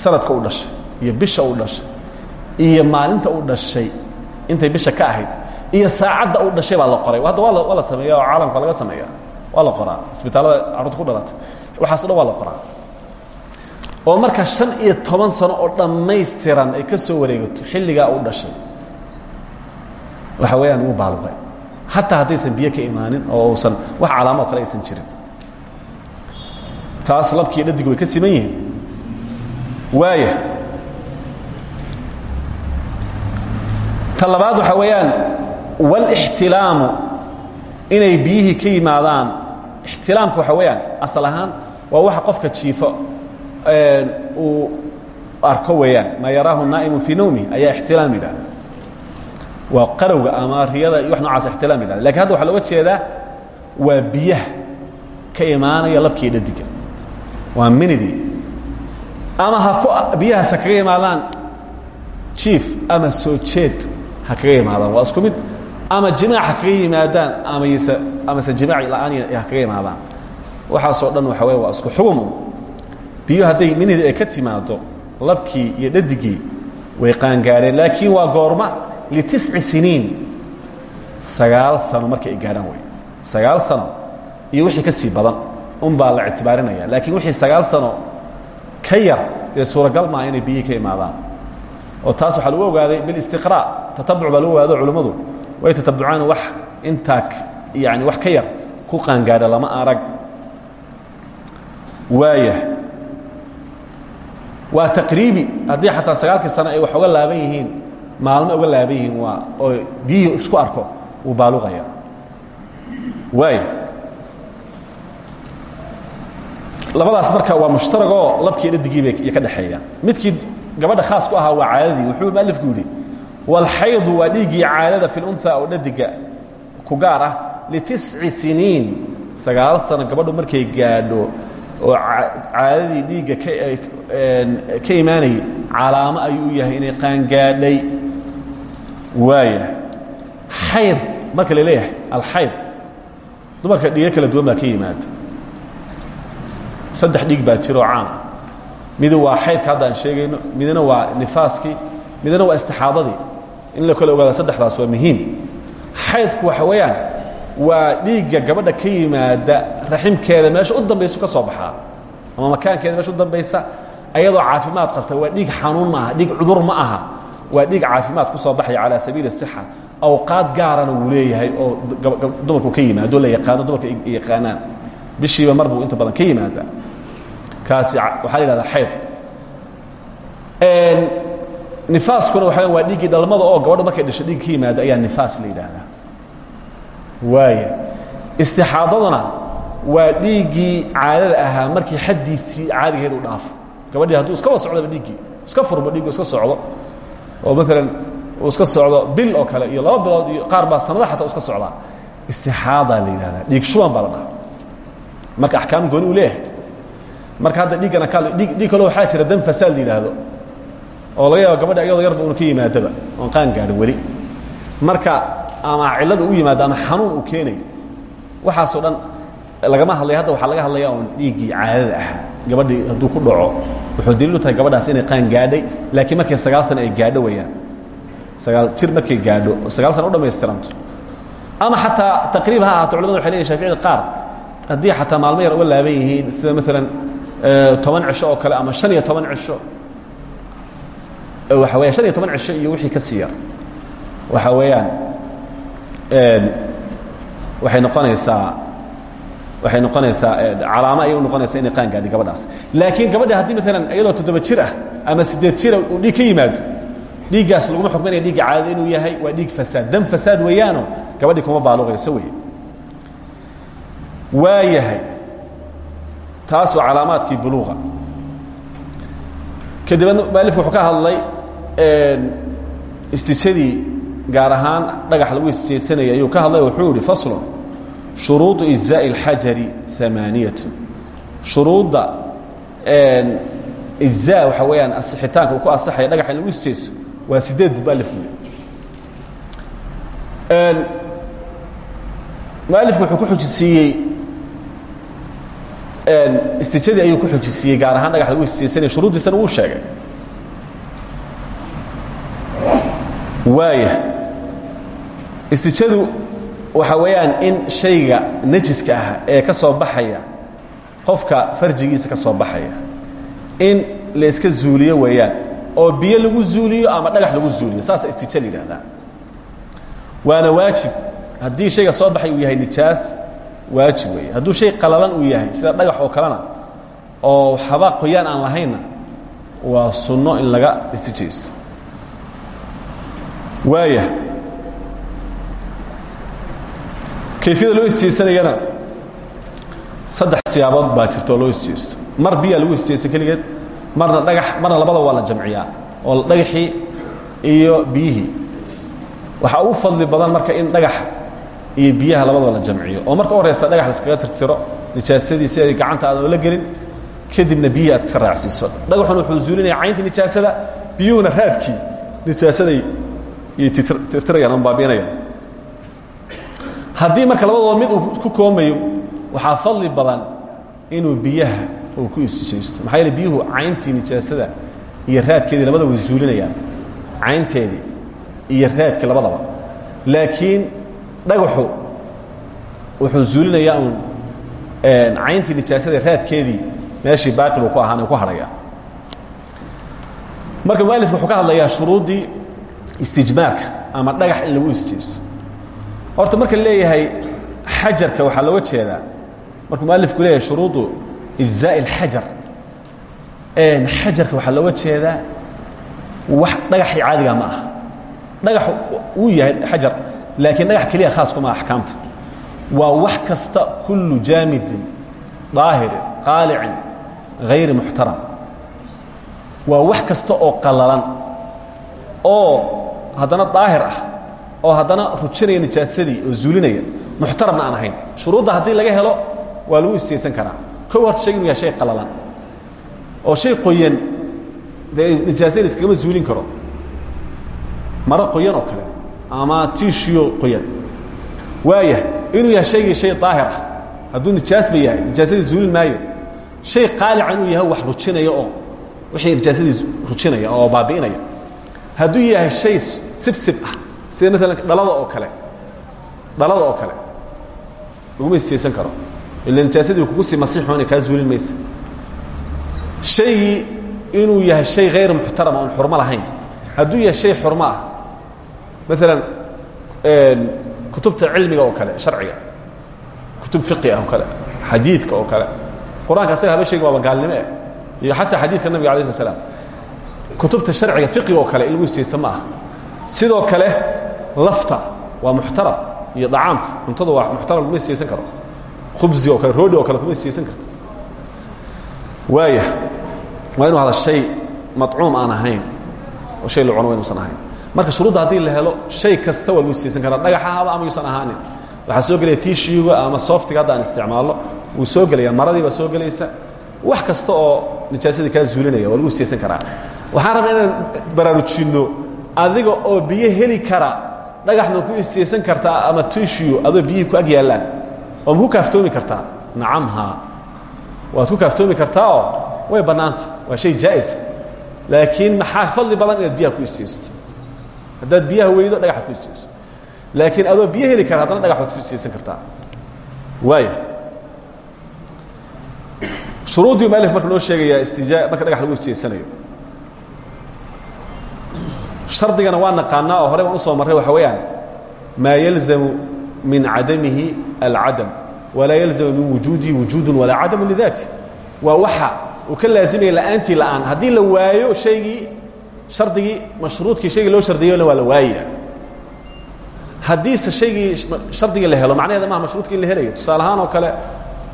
S1: sanadka u dhashay iyo bisha u dhashay iyo maalinta u dhashay intay bisha ka ahayd iyo saacadda u dhashay baa la qoray. Hadda waa waa la sameeya oo caalamka laga sameeya waa la qoraa. Isbitaalada carruurta ku dhalatay waxaaso dhan waa la qoraa. Oo marka شhan iyo toban sano oo dhammaystiran ay ka soo wareegato xilligaa u dhashay waxa weeyaan wuu baaluqay xataa haddaysan biyo ka imaanin oo uusan wax calaamo kale aysan jirin. Taas labkii dhadig way ka siman yihiin. Waaya ta labaad waxaa weeyaan wاlاxtilaamu inay biyihii ka yimaadaan. Ixtilaamku waxa weeyaan asal ahaan waa waxa qofka jiifo uu arko weeyaan. Maa yaraahu naa'imu fii nawmi ayaa ixtilaam waa qarowga ama riyada iyo wax nocaas ixtilaam yidhahda laakiin hadda waxaa looga jeedaa waa biyaha ka imaanaya labkii dhadiga waa minidii. Ama ha biyahaas ha kaga yimaadaan jiif ama soo jeed ha kaga yimaadaan waa isku mid. Ama jimaac ha kaga yimaadaan amayse amase jimaac la'aan ha kaga yimaadaan waxaasoo dhan waxa weya waa isku xugum. Biyo hadday minidii ay ka timaado labkii iyo dhadigii way qaangaadheen laakiin waa goorma litisci siniin sagaal sano markay ay gaadhaan wey sagaal sano iyo wixii ka sii badan un baa la ictibaarinaya laakiin wixii sagaal sano ka yar dee suuragal maa inay biyihii ka imaadaan oo taas waxaa lagu ogaaday bilistiqraa tatabuc baa lagu ogaado culimmadu way tatabucaan wax intaa yani wax ka yar ku qaangaadha lama arag waaya waa taqriibi haddii xataa sagaalkii sano ay wax uga laaban yihiin maalmo uga laaban yihiin waa oo biyihii isku arko wuu baaluqaya waaya labadaas marka waa mushtaragoo labkii dhadigii bay ka dhexeeyaan. Midkii gabadha khaas ku ahaa waa caadadii wuxuu mualifku yidhi wاlxaydu waa dhiiggii caadada fi اlunha oo dhadiga ku gaar ah litisci siniin. Sagaal sano gabadhu markay gaadho oo caadadii dhiigga ka imaanayay calaamo ayuu u yahay inay qaangaadhay waaya xayd marka la leeyahay alxayd dumarka dhiigo kala duwan baa ka yimaada. Saddex dhiig baa jiroo caana midu waa xaydka hadda aan sheegayno midna waa nifaaskii midna waa istixaadadii. In la kala ogaada saddexdaas waa muhiim. Xaydku waxa weeyaan waa dhiigga gabadha ka yimaada raximkeeda meesha u dambaysu ka soo baxaa. Ama makaankeeda meesha u dambaysa ayadoo caafimaad qabta waa dhiig xanuun ma aha dhiig cudur ma aha waa dhiig caafimaad ku soo baxaya calaa sabiili sixa awqaad gaarana wuu leeyahay oo dumarku ka yimaado la yaqaano dumarka yaqaanaan. Bishiiba mar buu inta badan ka yimaada kaasi waxaa la yihahdaa xayd nifaaskuna waxa waa dhiiggii dhalmada oo gabadha markay dhasho dhiig ka yimaado ayaa nifaas la yidhaahdaa waaya istixaadaduna waa dhiiggii caadada ahaa markii xaddiisii caadigeeda u dhaafo. Gabadhii hadduu iskaba socdoba dhiiggii iska furmo dhiiggu iska socdo oo maalan uu iska socdo bil oo kale iyo laba bilood iyo qaar baa sanada xataa u iska socdaa. Istixaadaa la yidhahdaa dhiig shuban baa la dhaha marka axkaam gooni uu leeyahay. Marka hadda dhiiggana dhiig kaloo waxaa jira dam fasaad la yidhaahdo oo laga yaaba gabadha iyadoo yarba una ka yimaadaba oon qaan gaadhin weli. Marka ama cillada u yimaado ama xanuun uu keenayo waxaasoo dhan lagama hadlaya hadda waxaa laga hadlaya oon dhiiggii caadada ah. Gabadhii hadduu ku dhaco wuxuu daliil u tahay gabadhaas inay qaan gaadhay laakiin markay sagaal sana ay gaadho weeyaan. Sagaal jir markay gaadho sagaal sana u dhamaystiranto ama xataa taqriib ha ahaato culamadu waxay leeyihiin shaaficida qaar haddii xataa maalmo yar uga laaban yihiin sida maalan toban cisho oo kale ama shan iyo toban cisho. Waxa weya shan iyo toban cisho iyo wixii ka sii yar waxa weeyaan waxay noqonaysaa waxay noqonaysaa calaamo ayay u noqonaysaa inay qaan gaadhi gabadhaas. Laakiin gabadha haddii maalan iyadoo toddoba jir ah ama siddeed jira uu dhiig ka yimaado dhiiggaas laguma xukminaya dhiigga caadada inuu yahay waa dhiig fasaad. Dam fasaad weeyaano gabadhii kuma baaluqayso wey waa yahay taas waa calaamaadkii buluuqa. Kadibna mualifku wuxuu ka hadlay istijadii gaar ahaan dhagax lagu istijaysanaya ayuu ka hadlay wuxuu yihi faslun shuruudu ijzaaءi اlxajari amaaniyatu shuruudda ijzaa waxa weeyaan asixitaanka ku asaxaya dhagax lagu istijayso waa sideed bu mualifku wuxuu ku xujisiiyey istijadii ayuu ku xujisiiyey gaar ahaan dhagax lagu istijaysanaya shuruuddiisana wuu sheegay waaya istijadu waxa weeyaan in shayga nejiska ah ee ka soo baxaya qofka farjigiisa ka soo baxaya in la iska zuuliyo weeyaan oo biyo lagu zuuliyo ama dhagax lagu zuuliyo saasa istija la yidhahdaa waana waajib. Haddii shayga soo baxay uu yahay nijaas waajib weeye. Hadduu shay qalalan uu yahay sida dhagax oo kalena oo waxba qoyaan aan lahaynna waa sunno in laga istijaysto. Waaya kayfiyada loo istijaysanayana saddex siyaabood baa jirta oo loo istijaysto mar biyaa lagu istijaysan keligeed marna dhagax marna labada waa la jamciyaa oo dhagaxii iyo biyihii. Waxaa ugu fadli badan marka in dhagaxa iyo biyaha labadaba la jamciyo oo marka horeysa dhagax laskaga tirtiro nijaasadii si ay gacanta aad oola gelin kadibna biyihii aad iska raacsiiso. Dhagaxuna wuxuu zuulinaya cayntii nijaasada biyuhuna raadkii nijaasaday iyay tirtirayaan ama baabiinayaan haddii marka labadooda mid uu ku koomayo waxaa fadli badan inuu biyaha uu ku istijaysto maxaa yeele biyuhu cayntii nijaasada iyo raadkeedii labadaba way zuulinayaan. Caynteedii iyo raadkii labadaba. Laakiin dhagaxu wuxuu zuulinayaa uun cayntii nijaasada raadkeedii meeshii baaqi buu ku ahaan ku hadhayaa marka mualifku wuxuu ka hadlayaa shuruuddii istijmaarka ama dhagax in lagu istijaysto horta marka leeyahay xajarka waxaa looga jeedaa. Markuu mualifku leeyahay shuruudu ijzaaءi اlxajar xajarka waxaa looga jeedaa wax dhagaxii caadiga ma aha. Dhagax wuu yahay xajar laakiin dhagax keliya khaas kuma axkaamta. Waa wax kasta kullu jaamidin daahirin qaalicin hayri muxtaram. Waa wax kasta oo qalalan oo haddana daahir ah oo haddana rujinaya nijaasadii oo zuulinaya muxtaramna aan ahayn. Shuruudda haddii laga helo waa lagu istiyaysan karaa. Kow horta shayga inu yahay shay qalalan oo shay qoyan dee nijaasada iskagama zuulin karo. Maro qoyan oo kale ama tiishiyo qoyan. Waaya inuu yahay shaygii shay daahir ah hadduu nijaasba yahay nijaasadii zuulin maayo. Shay qaalica inuu yahay wax rujinaya oo wixii nijaasadii rujinaya oo baabi'inaya. Hadduu yahay shay sibsib ah sida maalan dhalada oo kale dhalada oo kale laguma istiyeysan karo. Ila nijaasadii kugu sii masiixun kaa zuulin maysa. Shaygii inuu yahay shay hayr muxtarama oon xurmo lahayn. Hadduu yahay shay xurmo ah maalan kutubta cilmiga oo kale sharciga kutub fiqi ah oo kale xadiidka oo kale. Qur'aanka asaga haba sheegi waaba gaalnimo eh. Iyo xataa xadiidka nabiga alay sla slam kutubta sharciga fiqiga oo kale in lagu istiyeysa ma aha sidoo kale lafta waa muxtaram iyo dacaamka cuntada waa muxtaram laguma istiyeysan karo. Khubziga oo kale roodhi oo kale kuma istiyeysan karta waaya waa inu hada shay maطcuum aan ahayn oo shay la cuno wa inuusan ahayn. Marka shuruudda haddii la helo shay kasta waa lagu istiyeysan karaa. Dhagaxahaba ama yuusan ahaanin. Waxaa soo gelaya tishiga ama softiga hadda aan isticmaalno wuu soo gelaya maradii baa soo gelaysa. Wax kasta oo nijaasadii kaa zuulinaya waa lagu istiyeysan karaa. Waxaan rabnaa inaan baraarujinno adiga oo biyo heli kara dhagax ma ku istiyeysan kartaa ama tishiyo adoo biyihii ku ag yaallaan. Oo ma ku kaaftoomi kartaa? Nacam haa. Waad ku kaaftoomi kartaa oo? Way bannaanta. Waa shay jaa'isa laakiin maxaa fadli badan inaad biyaha ku istiyeysato haddaad biyaha weydo dhagaxa ku istiyeyso laakiin adoo biyo heli kara haddana dhagax waad ku istiyeysan kartaa. Waaya shuruuddii mualif marka noo sheegayaa istijaa marka dhagax lagu istiyeysanayo shardigana waa naqaanaa oo horey baan u soo marray waxa weeyaan maa yalzamu min cadamihi alcadam walaa yalzamu min wujuudihi wujuudun walaa cadamu lidaati. Waa waxa uu ka laazimaya la'aantii la'aan. Haddii la waayo shaygii shardigii mashruudkii shaygii loo shardiyeyna waa la waayaya haddiise shaygii shardigii la helo macnaheeda maha mashruudka in la helayo. Tusaale oo kale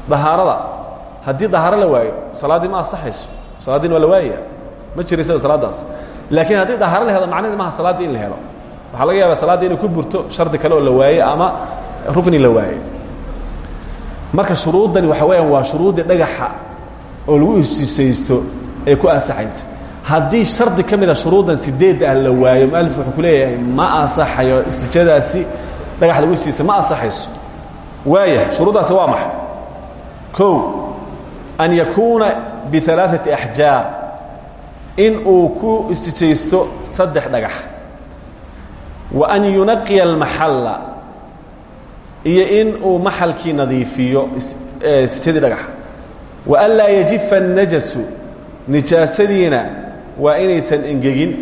S1: dahaarada. Haddii dahaaro la waayo salaaddii ma asaxayso salaaddiina waa la ma jiraysa salaaddaas laakiin haddii dahaaro la helo macnaheeda maha salaaddii in la helo. Waxaa laga yaabaa salaaddii inay ku burto shardi kale oo la waaye ama rukni la waaye. Marka shuruuddani waxa weeyaan waa shuruuddii dhagaxa oo lagu isisaysto ee ku ansaxaysa. Haddii shardi ka mida shuruuddan sideedda ah la waayo mualif wuxuu ku leeyahay ma ansaxayo istijadaasi dhagax lagu istiisa ma ansaxayso. Waaya shuruuddaasi waa maxay kow an yakuuna bialaaثati axjaar in uu ku istijaysto saddex dhagax. Wa an yunaqiya almaxalla iyo in uu maxalkii nadiifiyo istijadii dhagaxa wa an laa yajifa annajasu nijaasadiina waa inaysan engegin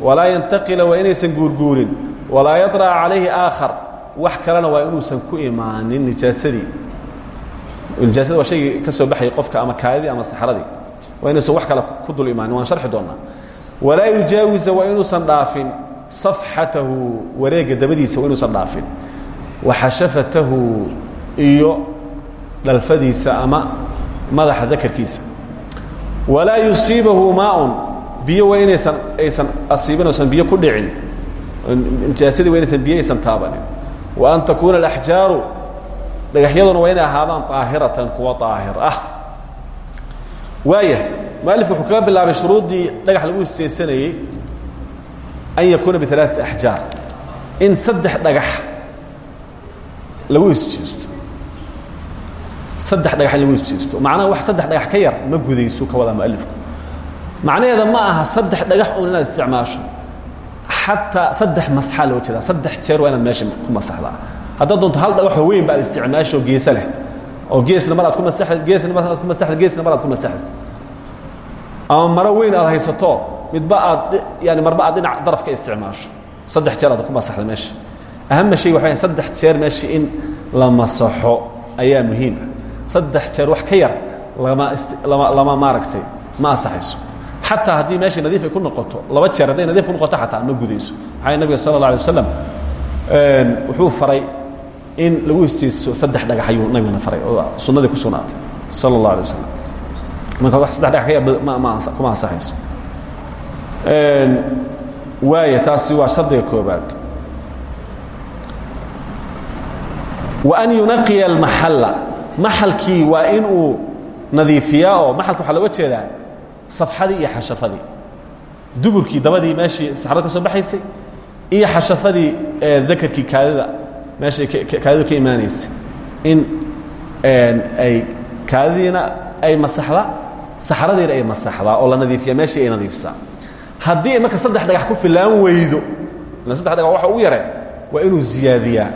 S1: walaa yantaqila waa inaysan guurguurin walaa yadra'a calayhi aakhar wax kalena waa inuusan ku imaanin nijaasadii nijaasada waa shaygii ka qofka ama kaadidii ama saxradii waa inuusan wax kale ku dul imaanin waan sharxi doonnaa. Walaa yujaawiza waa inuusan dhaafin safxatahu wareegga dabadiisa waa inuusan dhaafin. Waxashafatahu iyo dhalfadiisa ama madaxa dakarkiisa. Walaa yusiibahu maaun biyo waa inaysan aysan asiibin oysan biyo ku dhicin. Nijaasadii waa inaysan biyo aysan taabanin. Wa an takuuna alaxjaaru dhagaxyaduna waa inay ahaadaan aahiratan kuwa aahir ah waaya mualifku wuxuu kaga bilaabay shuruuddii dhagax lagu istiyeysanayey an yakuuna bialaaثati axjaar in saddex dhagax lagu isjeesto saddex dhagax in lagu isjeesto macnaha wax saddex dhagax ka yar ma gudayso ka wadaa mualifku macnaheeda ma aha saddex dhagax un inaad isticmaasho. Xataa saddex masxa loo jeedaa. Saddex jeer waa inaad meesha ku masaxdaa haddaad doonto hal dhagaxoo weyn ba ad isticmaasho geese leh oo geesna mar aad ku masaxdid geesna mar aad ku masaxdid geesna mar aad ku masaxdid ama maro weyn aad haysato midba aad yani marba aad dhinac daraf ka isticmaasho. Saddex jeer aad ku masaxda meesha ahama shay waxa saddex jeer meesha in la masaxo ayaa muhiima saddex jeer wax ka yar lama lama lama maaragtay ma ansaxayso xataa haddii meesha nadiif ay ku noqoto laba jeer hadday nadiif ku noqoto xataa ma gudayso. Maxaa nabiga sala اlه alay wasalam wuxuu faray in lagu isteyso saddex dhagax ayuu nabigana faray oo sunnadii ku sugnaatay sala اllah alay wasalam marka wax saddex dhagax ka yar ma ma kuma ansaxayso. Waaya taasi waa shardiga koobaad wa an yunaqiya almaxalla maxalkii waa in uu nadiifiyaa oo maxalka waxaa looga jeedaa safxadii iyo xashafadii. Duburkii dabadii meeshii saxrada soo baxaysay iyo xashafadii dakarkii kaadida meeshay kaadidu ka imaanaysay in ay kaadidiina ay masaxdaa saxradiina ay masaxdaa oo la nadiifiya meeshii ay nadiifsaa haddii marka saddex dhagax ku filaan weydo ila saddex dhagax waxa ugu yaree waa inuu ziyaadiyaa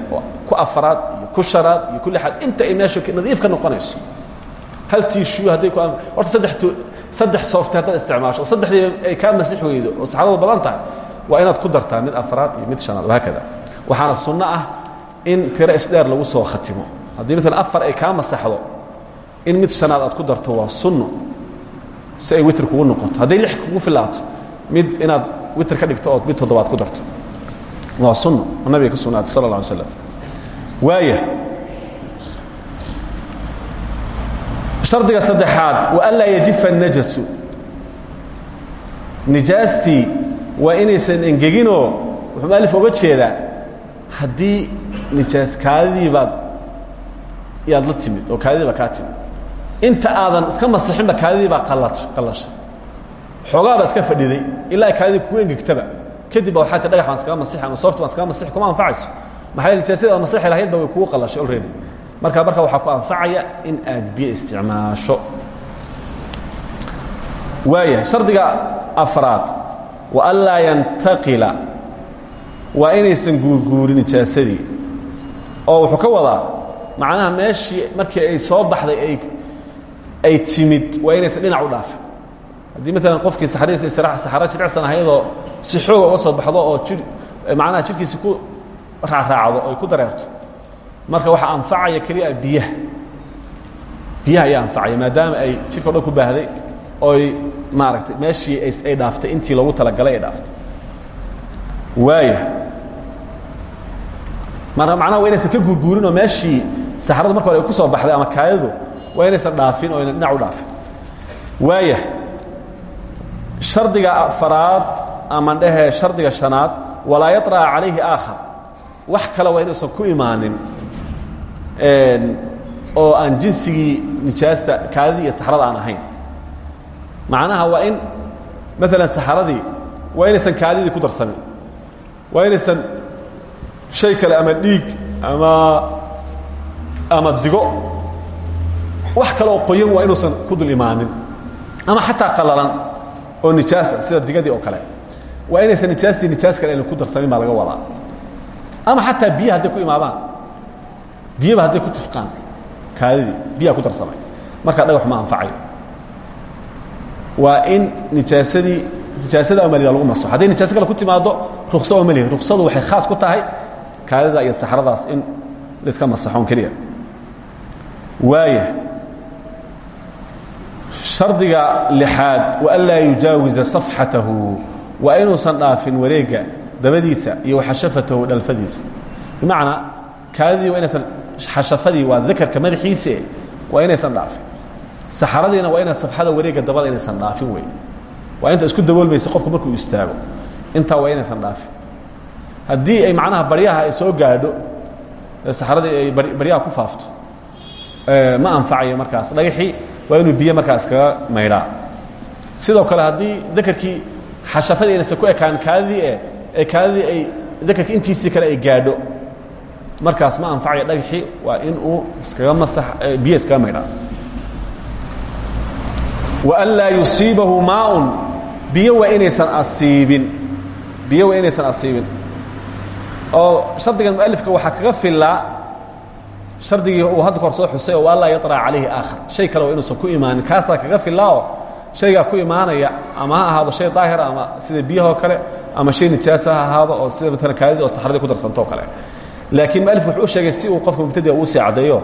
S1: ku afaraad iyo ku shanaad iyo ku lixaad. Inta ay meesha nadiif ka noqonayso hal tiishu hadday ku horta saddex saddex soofti haddaad isticmaasho oo saddexdiiba ay kaa masix weydo oo saxaradu badan tahay waa inaad ku dartaa mid afraad iyo mid shanaad wahaakada waxaana sunno ah in tiro isdheer lagu soo khatimo. Haddii mitl afar ay kaa masaxdo in mid shanaad aad ku darto waa sunno si ay witr kugu noqoto. Hadday lix kugu filaato mid inaad witr ka dhigto mid toddobaad ku darto. Waa sunno. Oo ka sugnaatay sal اla alay waaya shardiga saddexaad wa anlaa yajifa najasu nijaastii waa inaysan engeginoo wuxuu mualif oga jeedaa haddii nijaas kaadidii baad yaad la timid oo kaadidii baa kaa timid. Inta aadan iska masixinba kaadidii baa qallashay xoogaa baad iska fadhiday ilaa ay kaadidii kugu engegtaba kadib ba waxaa ti dhagax baan iskaga masixi ama soft baan iskaga masixi kuma anfacayso. Maxaa nijaasada aad masixi lahaydba way kugu qallashay already. Marka marka waxaa ku anfacaya in aad biyo isticmaasho. Waaya shardiga afraad wa an laa yantaqila waa inaysan guurguurin nijaasadii oo wuxuu ka wadaa macnaha meeshii markii ay soo baxday ay timid waa inaysan dhinac u dhaafin. Haddii maalan qofkii saxradiisa saxaro jiricsan ahaydoo si xooga uga soo baxdo oo jir macnaha jirhkiisi ku raacraacdo oy ku dareerto marka waxaa anfacaya keliya biyaha biyaha ayaa anfacaya maadaama ay jirka o dhan ku baahday oy maaragtay meeshii ay dhaaftay intii loogu talagalay ay dhaaftay. Waaya marka macnaha waa inaysan ka guurguurin oo meeshii saxradu marka hore ay ku soo baxday ama kaayadu waa inaysan dhaafin oo aynan dhinac u dhaafin. Waaya shardiga afaraad ama dhehe shardiga shanaad walaa yaطra'a calayhi aakhar wax kale waa inuusan ku imaanin oo aan jinsigii nijaasta kaadidii iyo saxrada aan ahayn. Macnaha waa in maalan saxaradii waa inaysan kaadidii ku darsamin waa inaysan shay kale ama dhiig ama ama digo wax kale oo qoyan waa inuusan ku dul imaanin ama xataa qalalan oo nijaasa sida digadii oo kale. Waa inaysan nijaastii nijaas kale aynan ku darsamin baa laga wadaa. Ama xataa biya hadday ku imaadaan. Biyaba hadday ku tifqaan. Kaadidii biyaa ku darsamay. Markaa dhagax ma anfacayo waa in nijaasadii nijaasada amaliga lagu maso hadday nijaaso kale ku timaado rukso oo malihi ruksadu waxay khaas ku tahay kaadida iyo saxradaas in laiska masaxoon keliya. Waaya shardiga lixaad wa an laa yujaawiza safxatahu waa inuusan dhaafin wareegga dabadiisa iyo waxashafatahu dhalfadiisa. Bimacnaa kaadidii waa inaysan xashafadii waa dakarka madaxiise waa inaysan dhaafin. Saxaradiina waa inaa safxada wareegga dabada inaysan dhaafin wey. Waa inta isku daboolmaysa qofku markuu istaago intaa waa inaysan dhaafin haddii ay macnaha baryaha ay soo gaadho saxradii ay baryaha ku faafto ma anfacayo markaas. Dhagaxii waa inuu biyo markaa iskaga maydhaa sidoo kale haddii dakarkii xashafadii inaysa ku ekaan kaadidii e kaadidii ay dakarkii intiisii kale ay gaadho markaas ma anfacayo. Dhagaxii waa in uu iskaga masax biyo iskaga maydhaa waan laa yusiibahu maaun. Biyo waa inaysan asiibin. Biyo waa inaysan asiibin oo shardigan mualifka waxaa kaga filaa shardigii uu hadda kahor soo xusay oo anlaa yaطrac calayhi aakhar. Shay kale oo inuusan ku imaanin. Kaasaa kaga filaao shaygaa ku imaanaya ama ha ahaado shay daahira ama sida biyahoo kale ama shay nijaasa ha ahaado oo sida maalan kaadida oo saxradii ku darsantoo kale. Laakiin mualifka wuxuu u sheegay si uu qofka mubtadiga uusii caddeeyo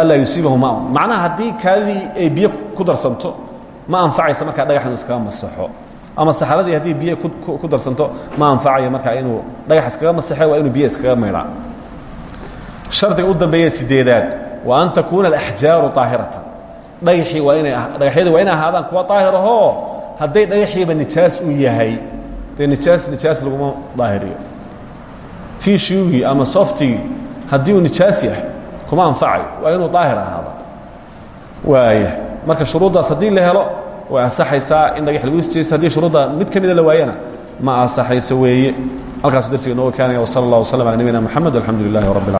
S1: anlaa yusiibahu maun macnaha haddii kaadidii ay biyo ku darsanto ma anfacaysa markaa dhagaxan iskaga masaxo ama saxaradii haddii biyo ku darsanto ma anfacayo markaa inuu dhagax iskaga masaxe waa inuu biyo iskaga maydhaa shardiga u dambeeya sideedaad. Wa an takuuna alaxjaaru طaahiratan dhagaxii waa inay dhagaxyadii waa inay ahaadaan kuwa daahir ahoo hadday dhagaxiiba nijaas uu yahay dee nijaas nijaas laguma daahiriyo. Tiishugii ama softigii haddii uu nijaas yahay kuma anfacayo waa inuu daahir ahaada. Waaya. Marka shuruuddaas haddii la helo way ansaxaysaa in dhagax lagu isjeesto haddii shuruudda mid ka la waayana ma ansaxayso weeye. Halkaasu darsiga nooga keenaya wsala allah waslm ala nabiyina moxamed alxamdu lilahi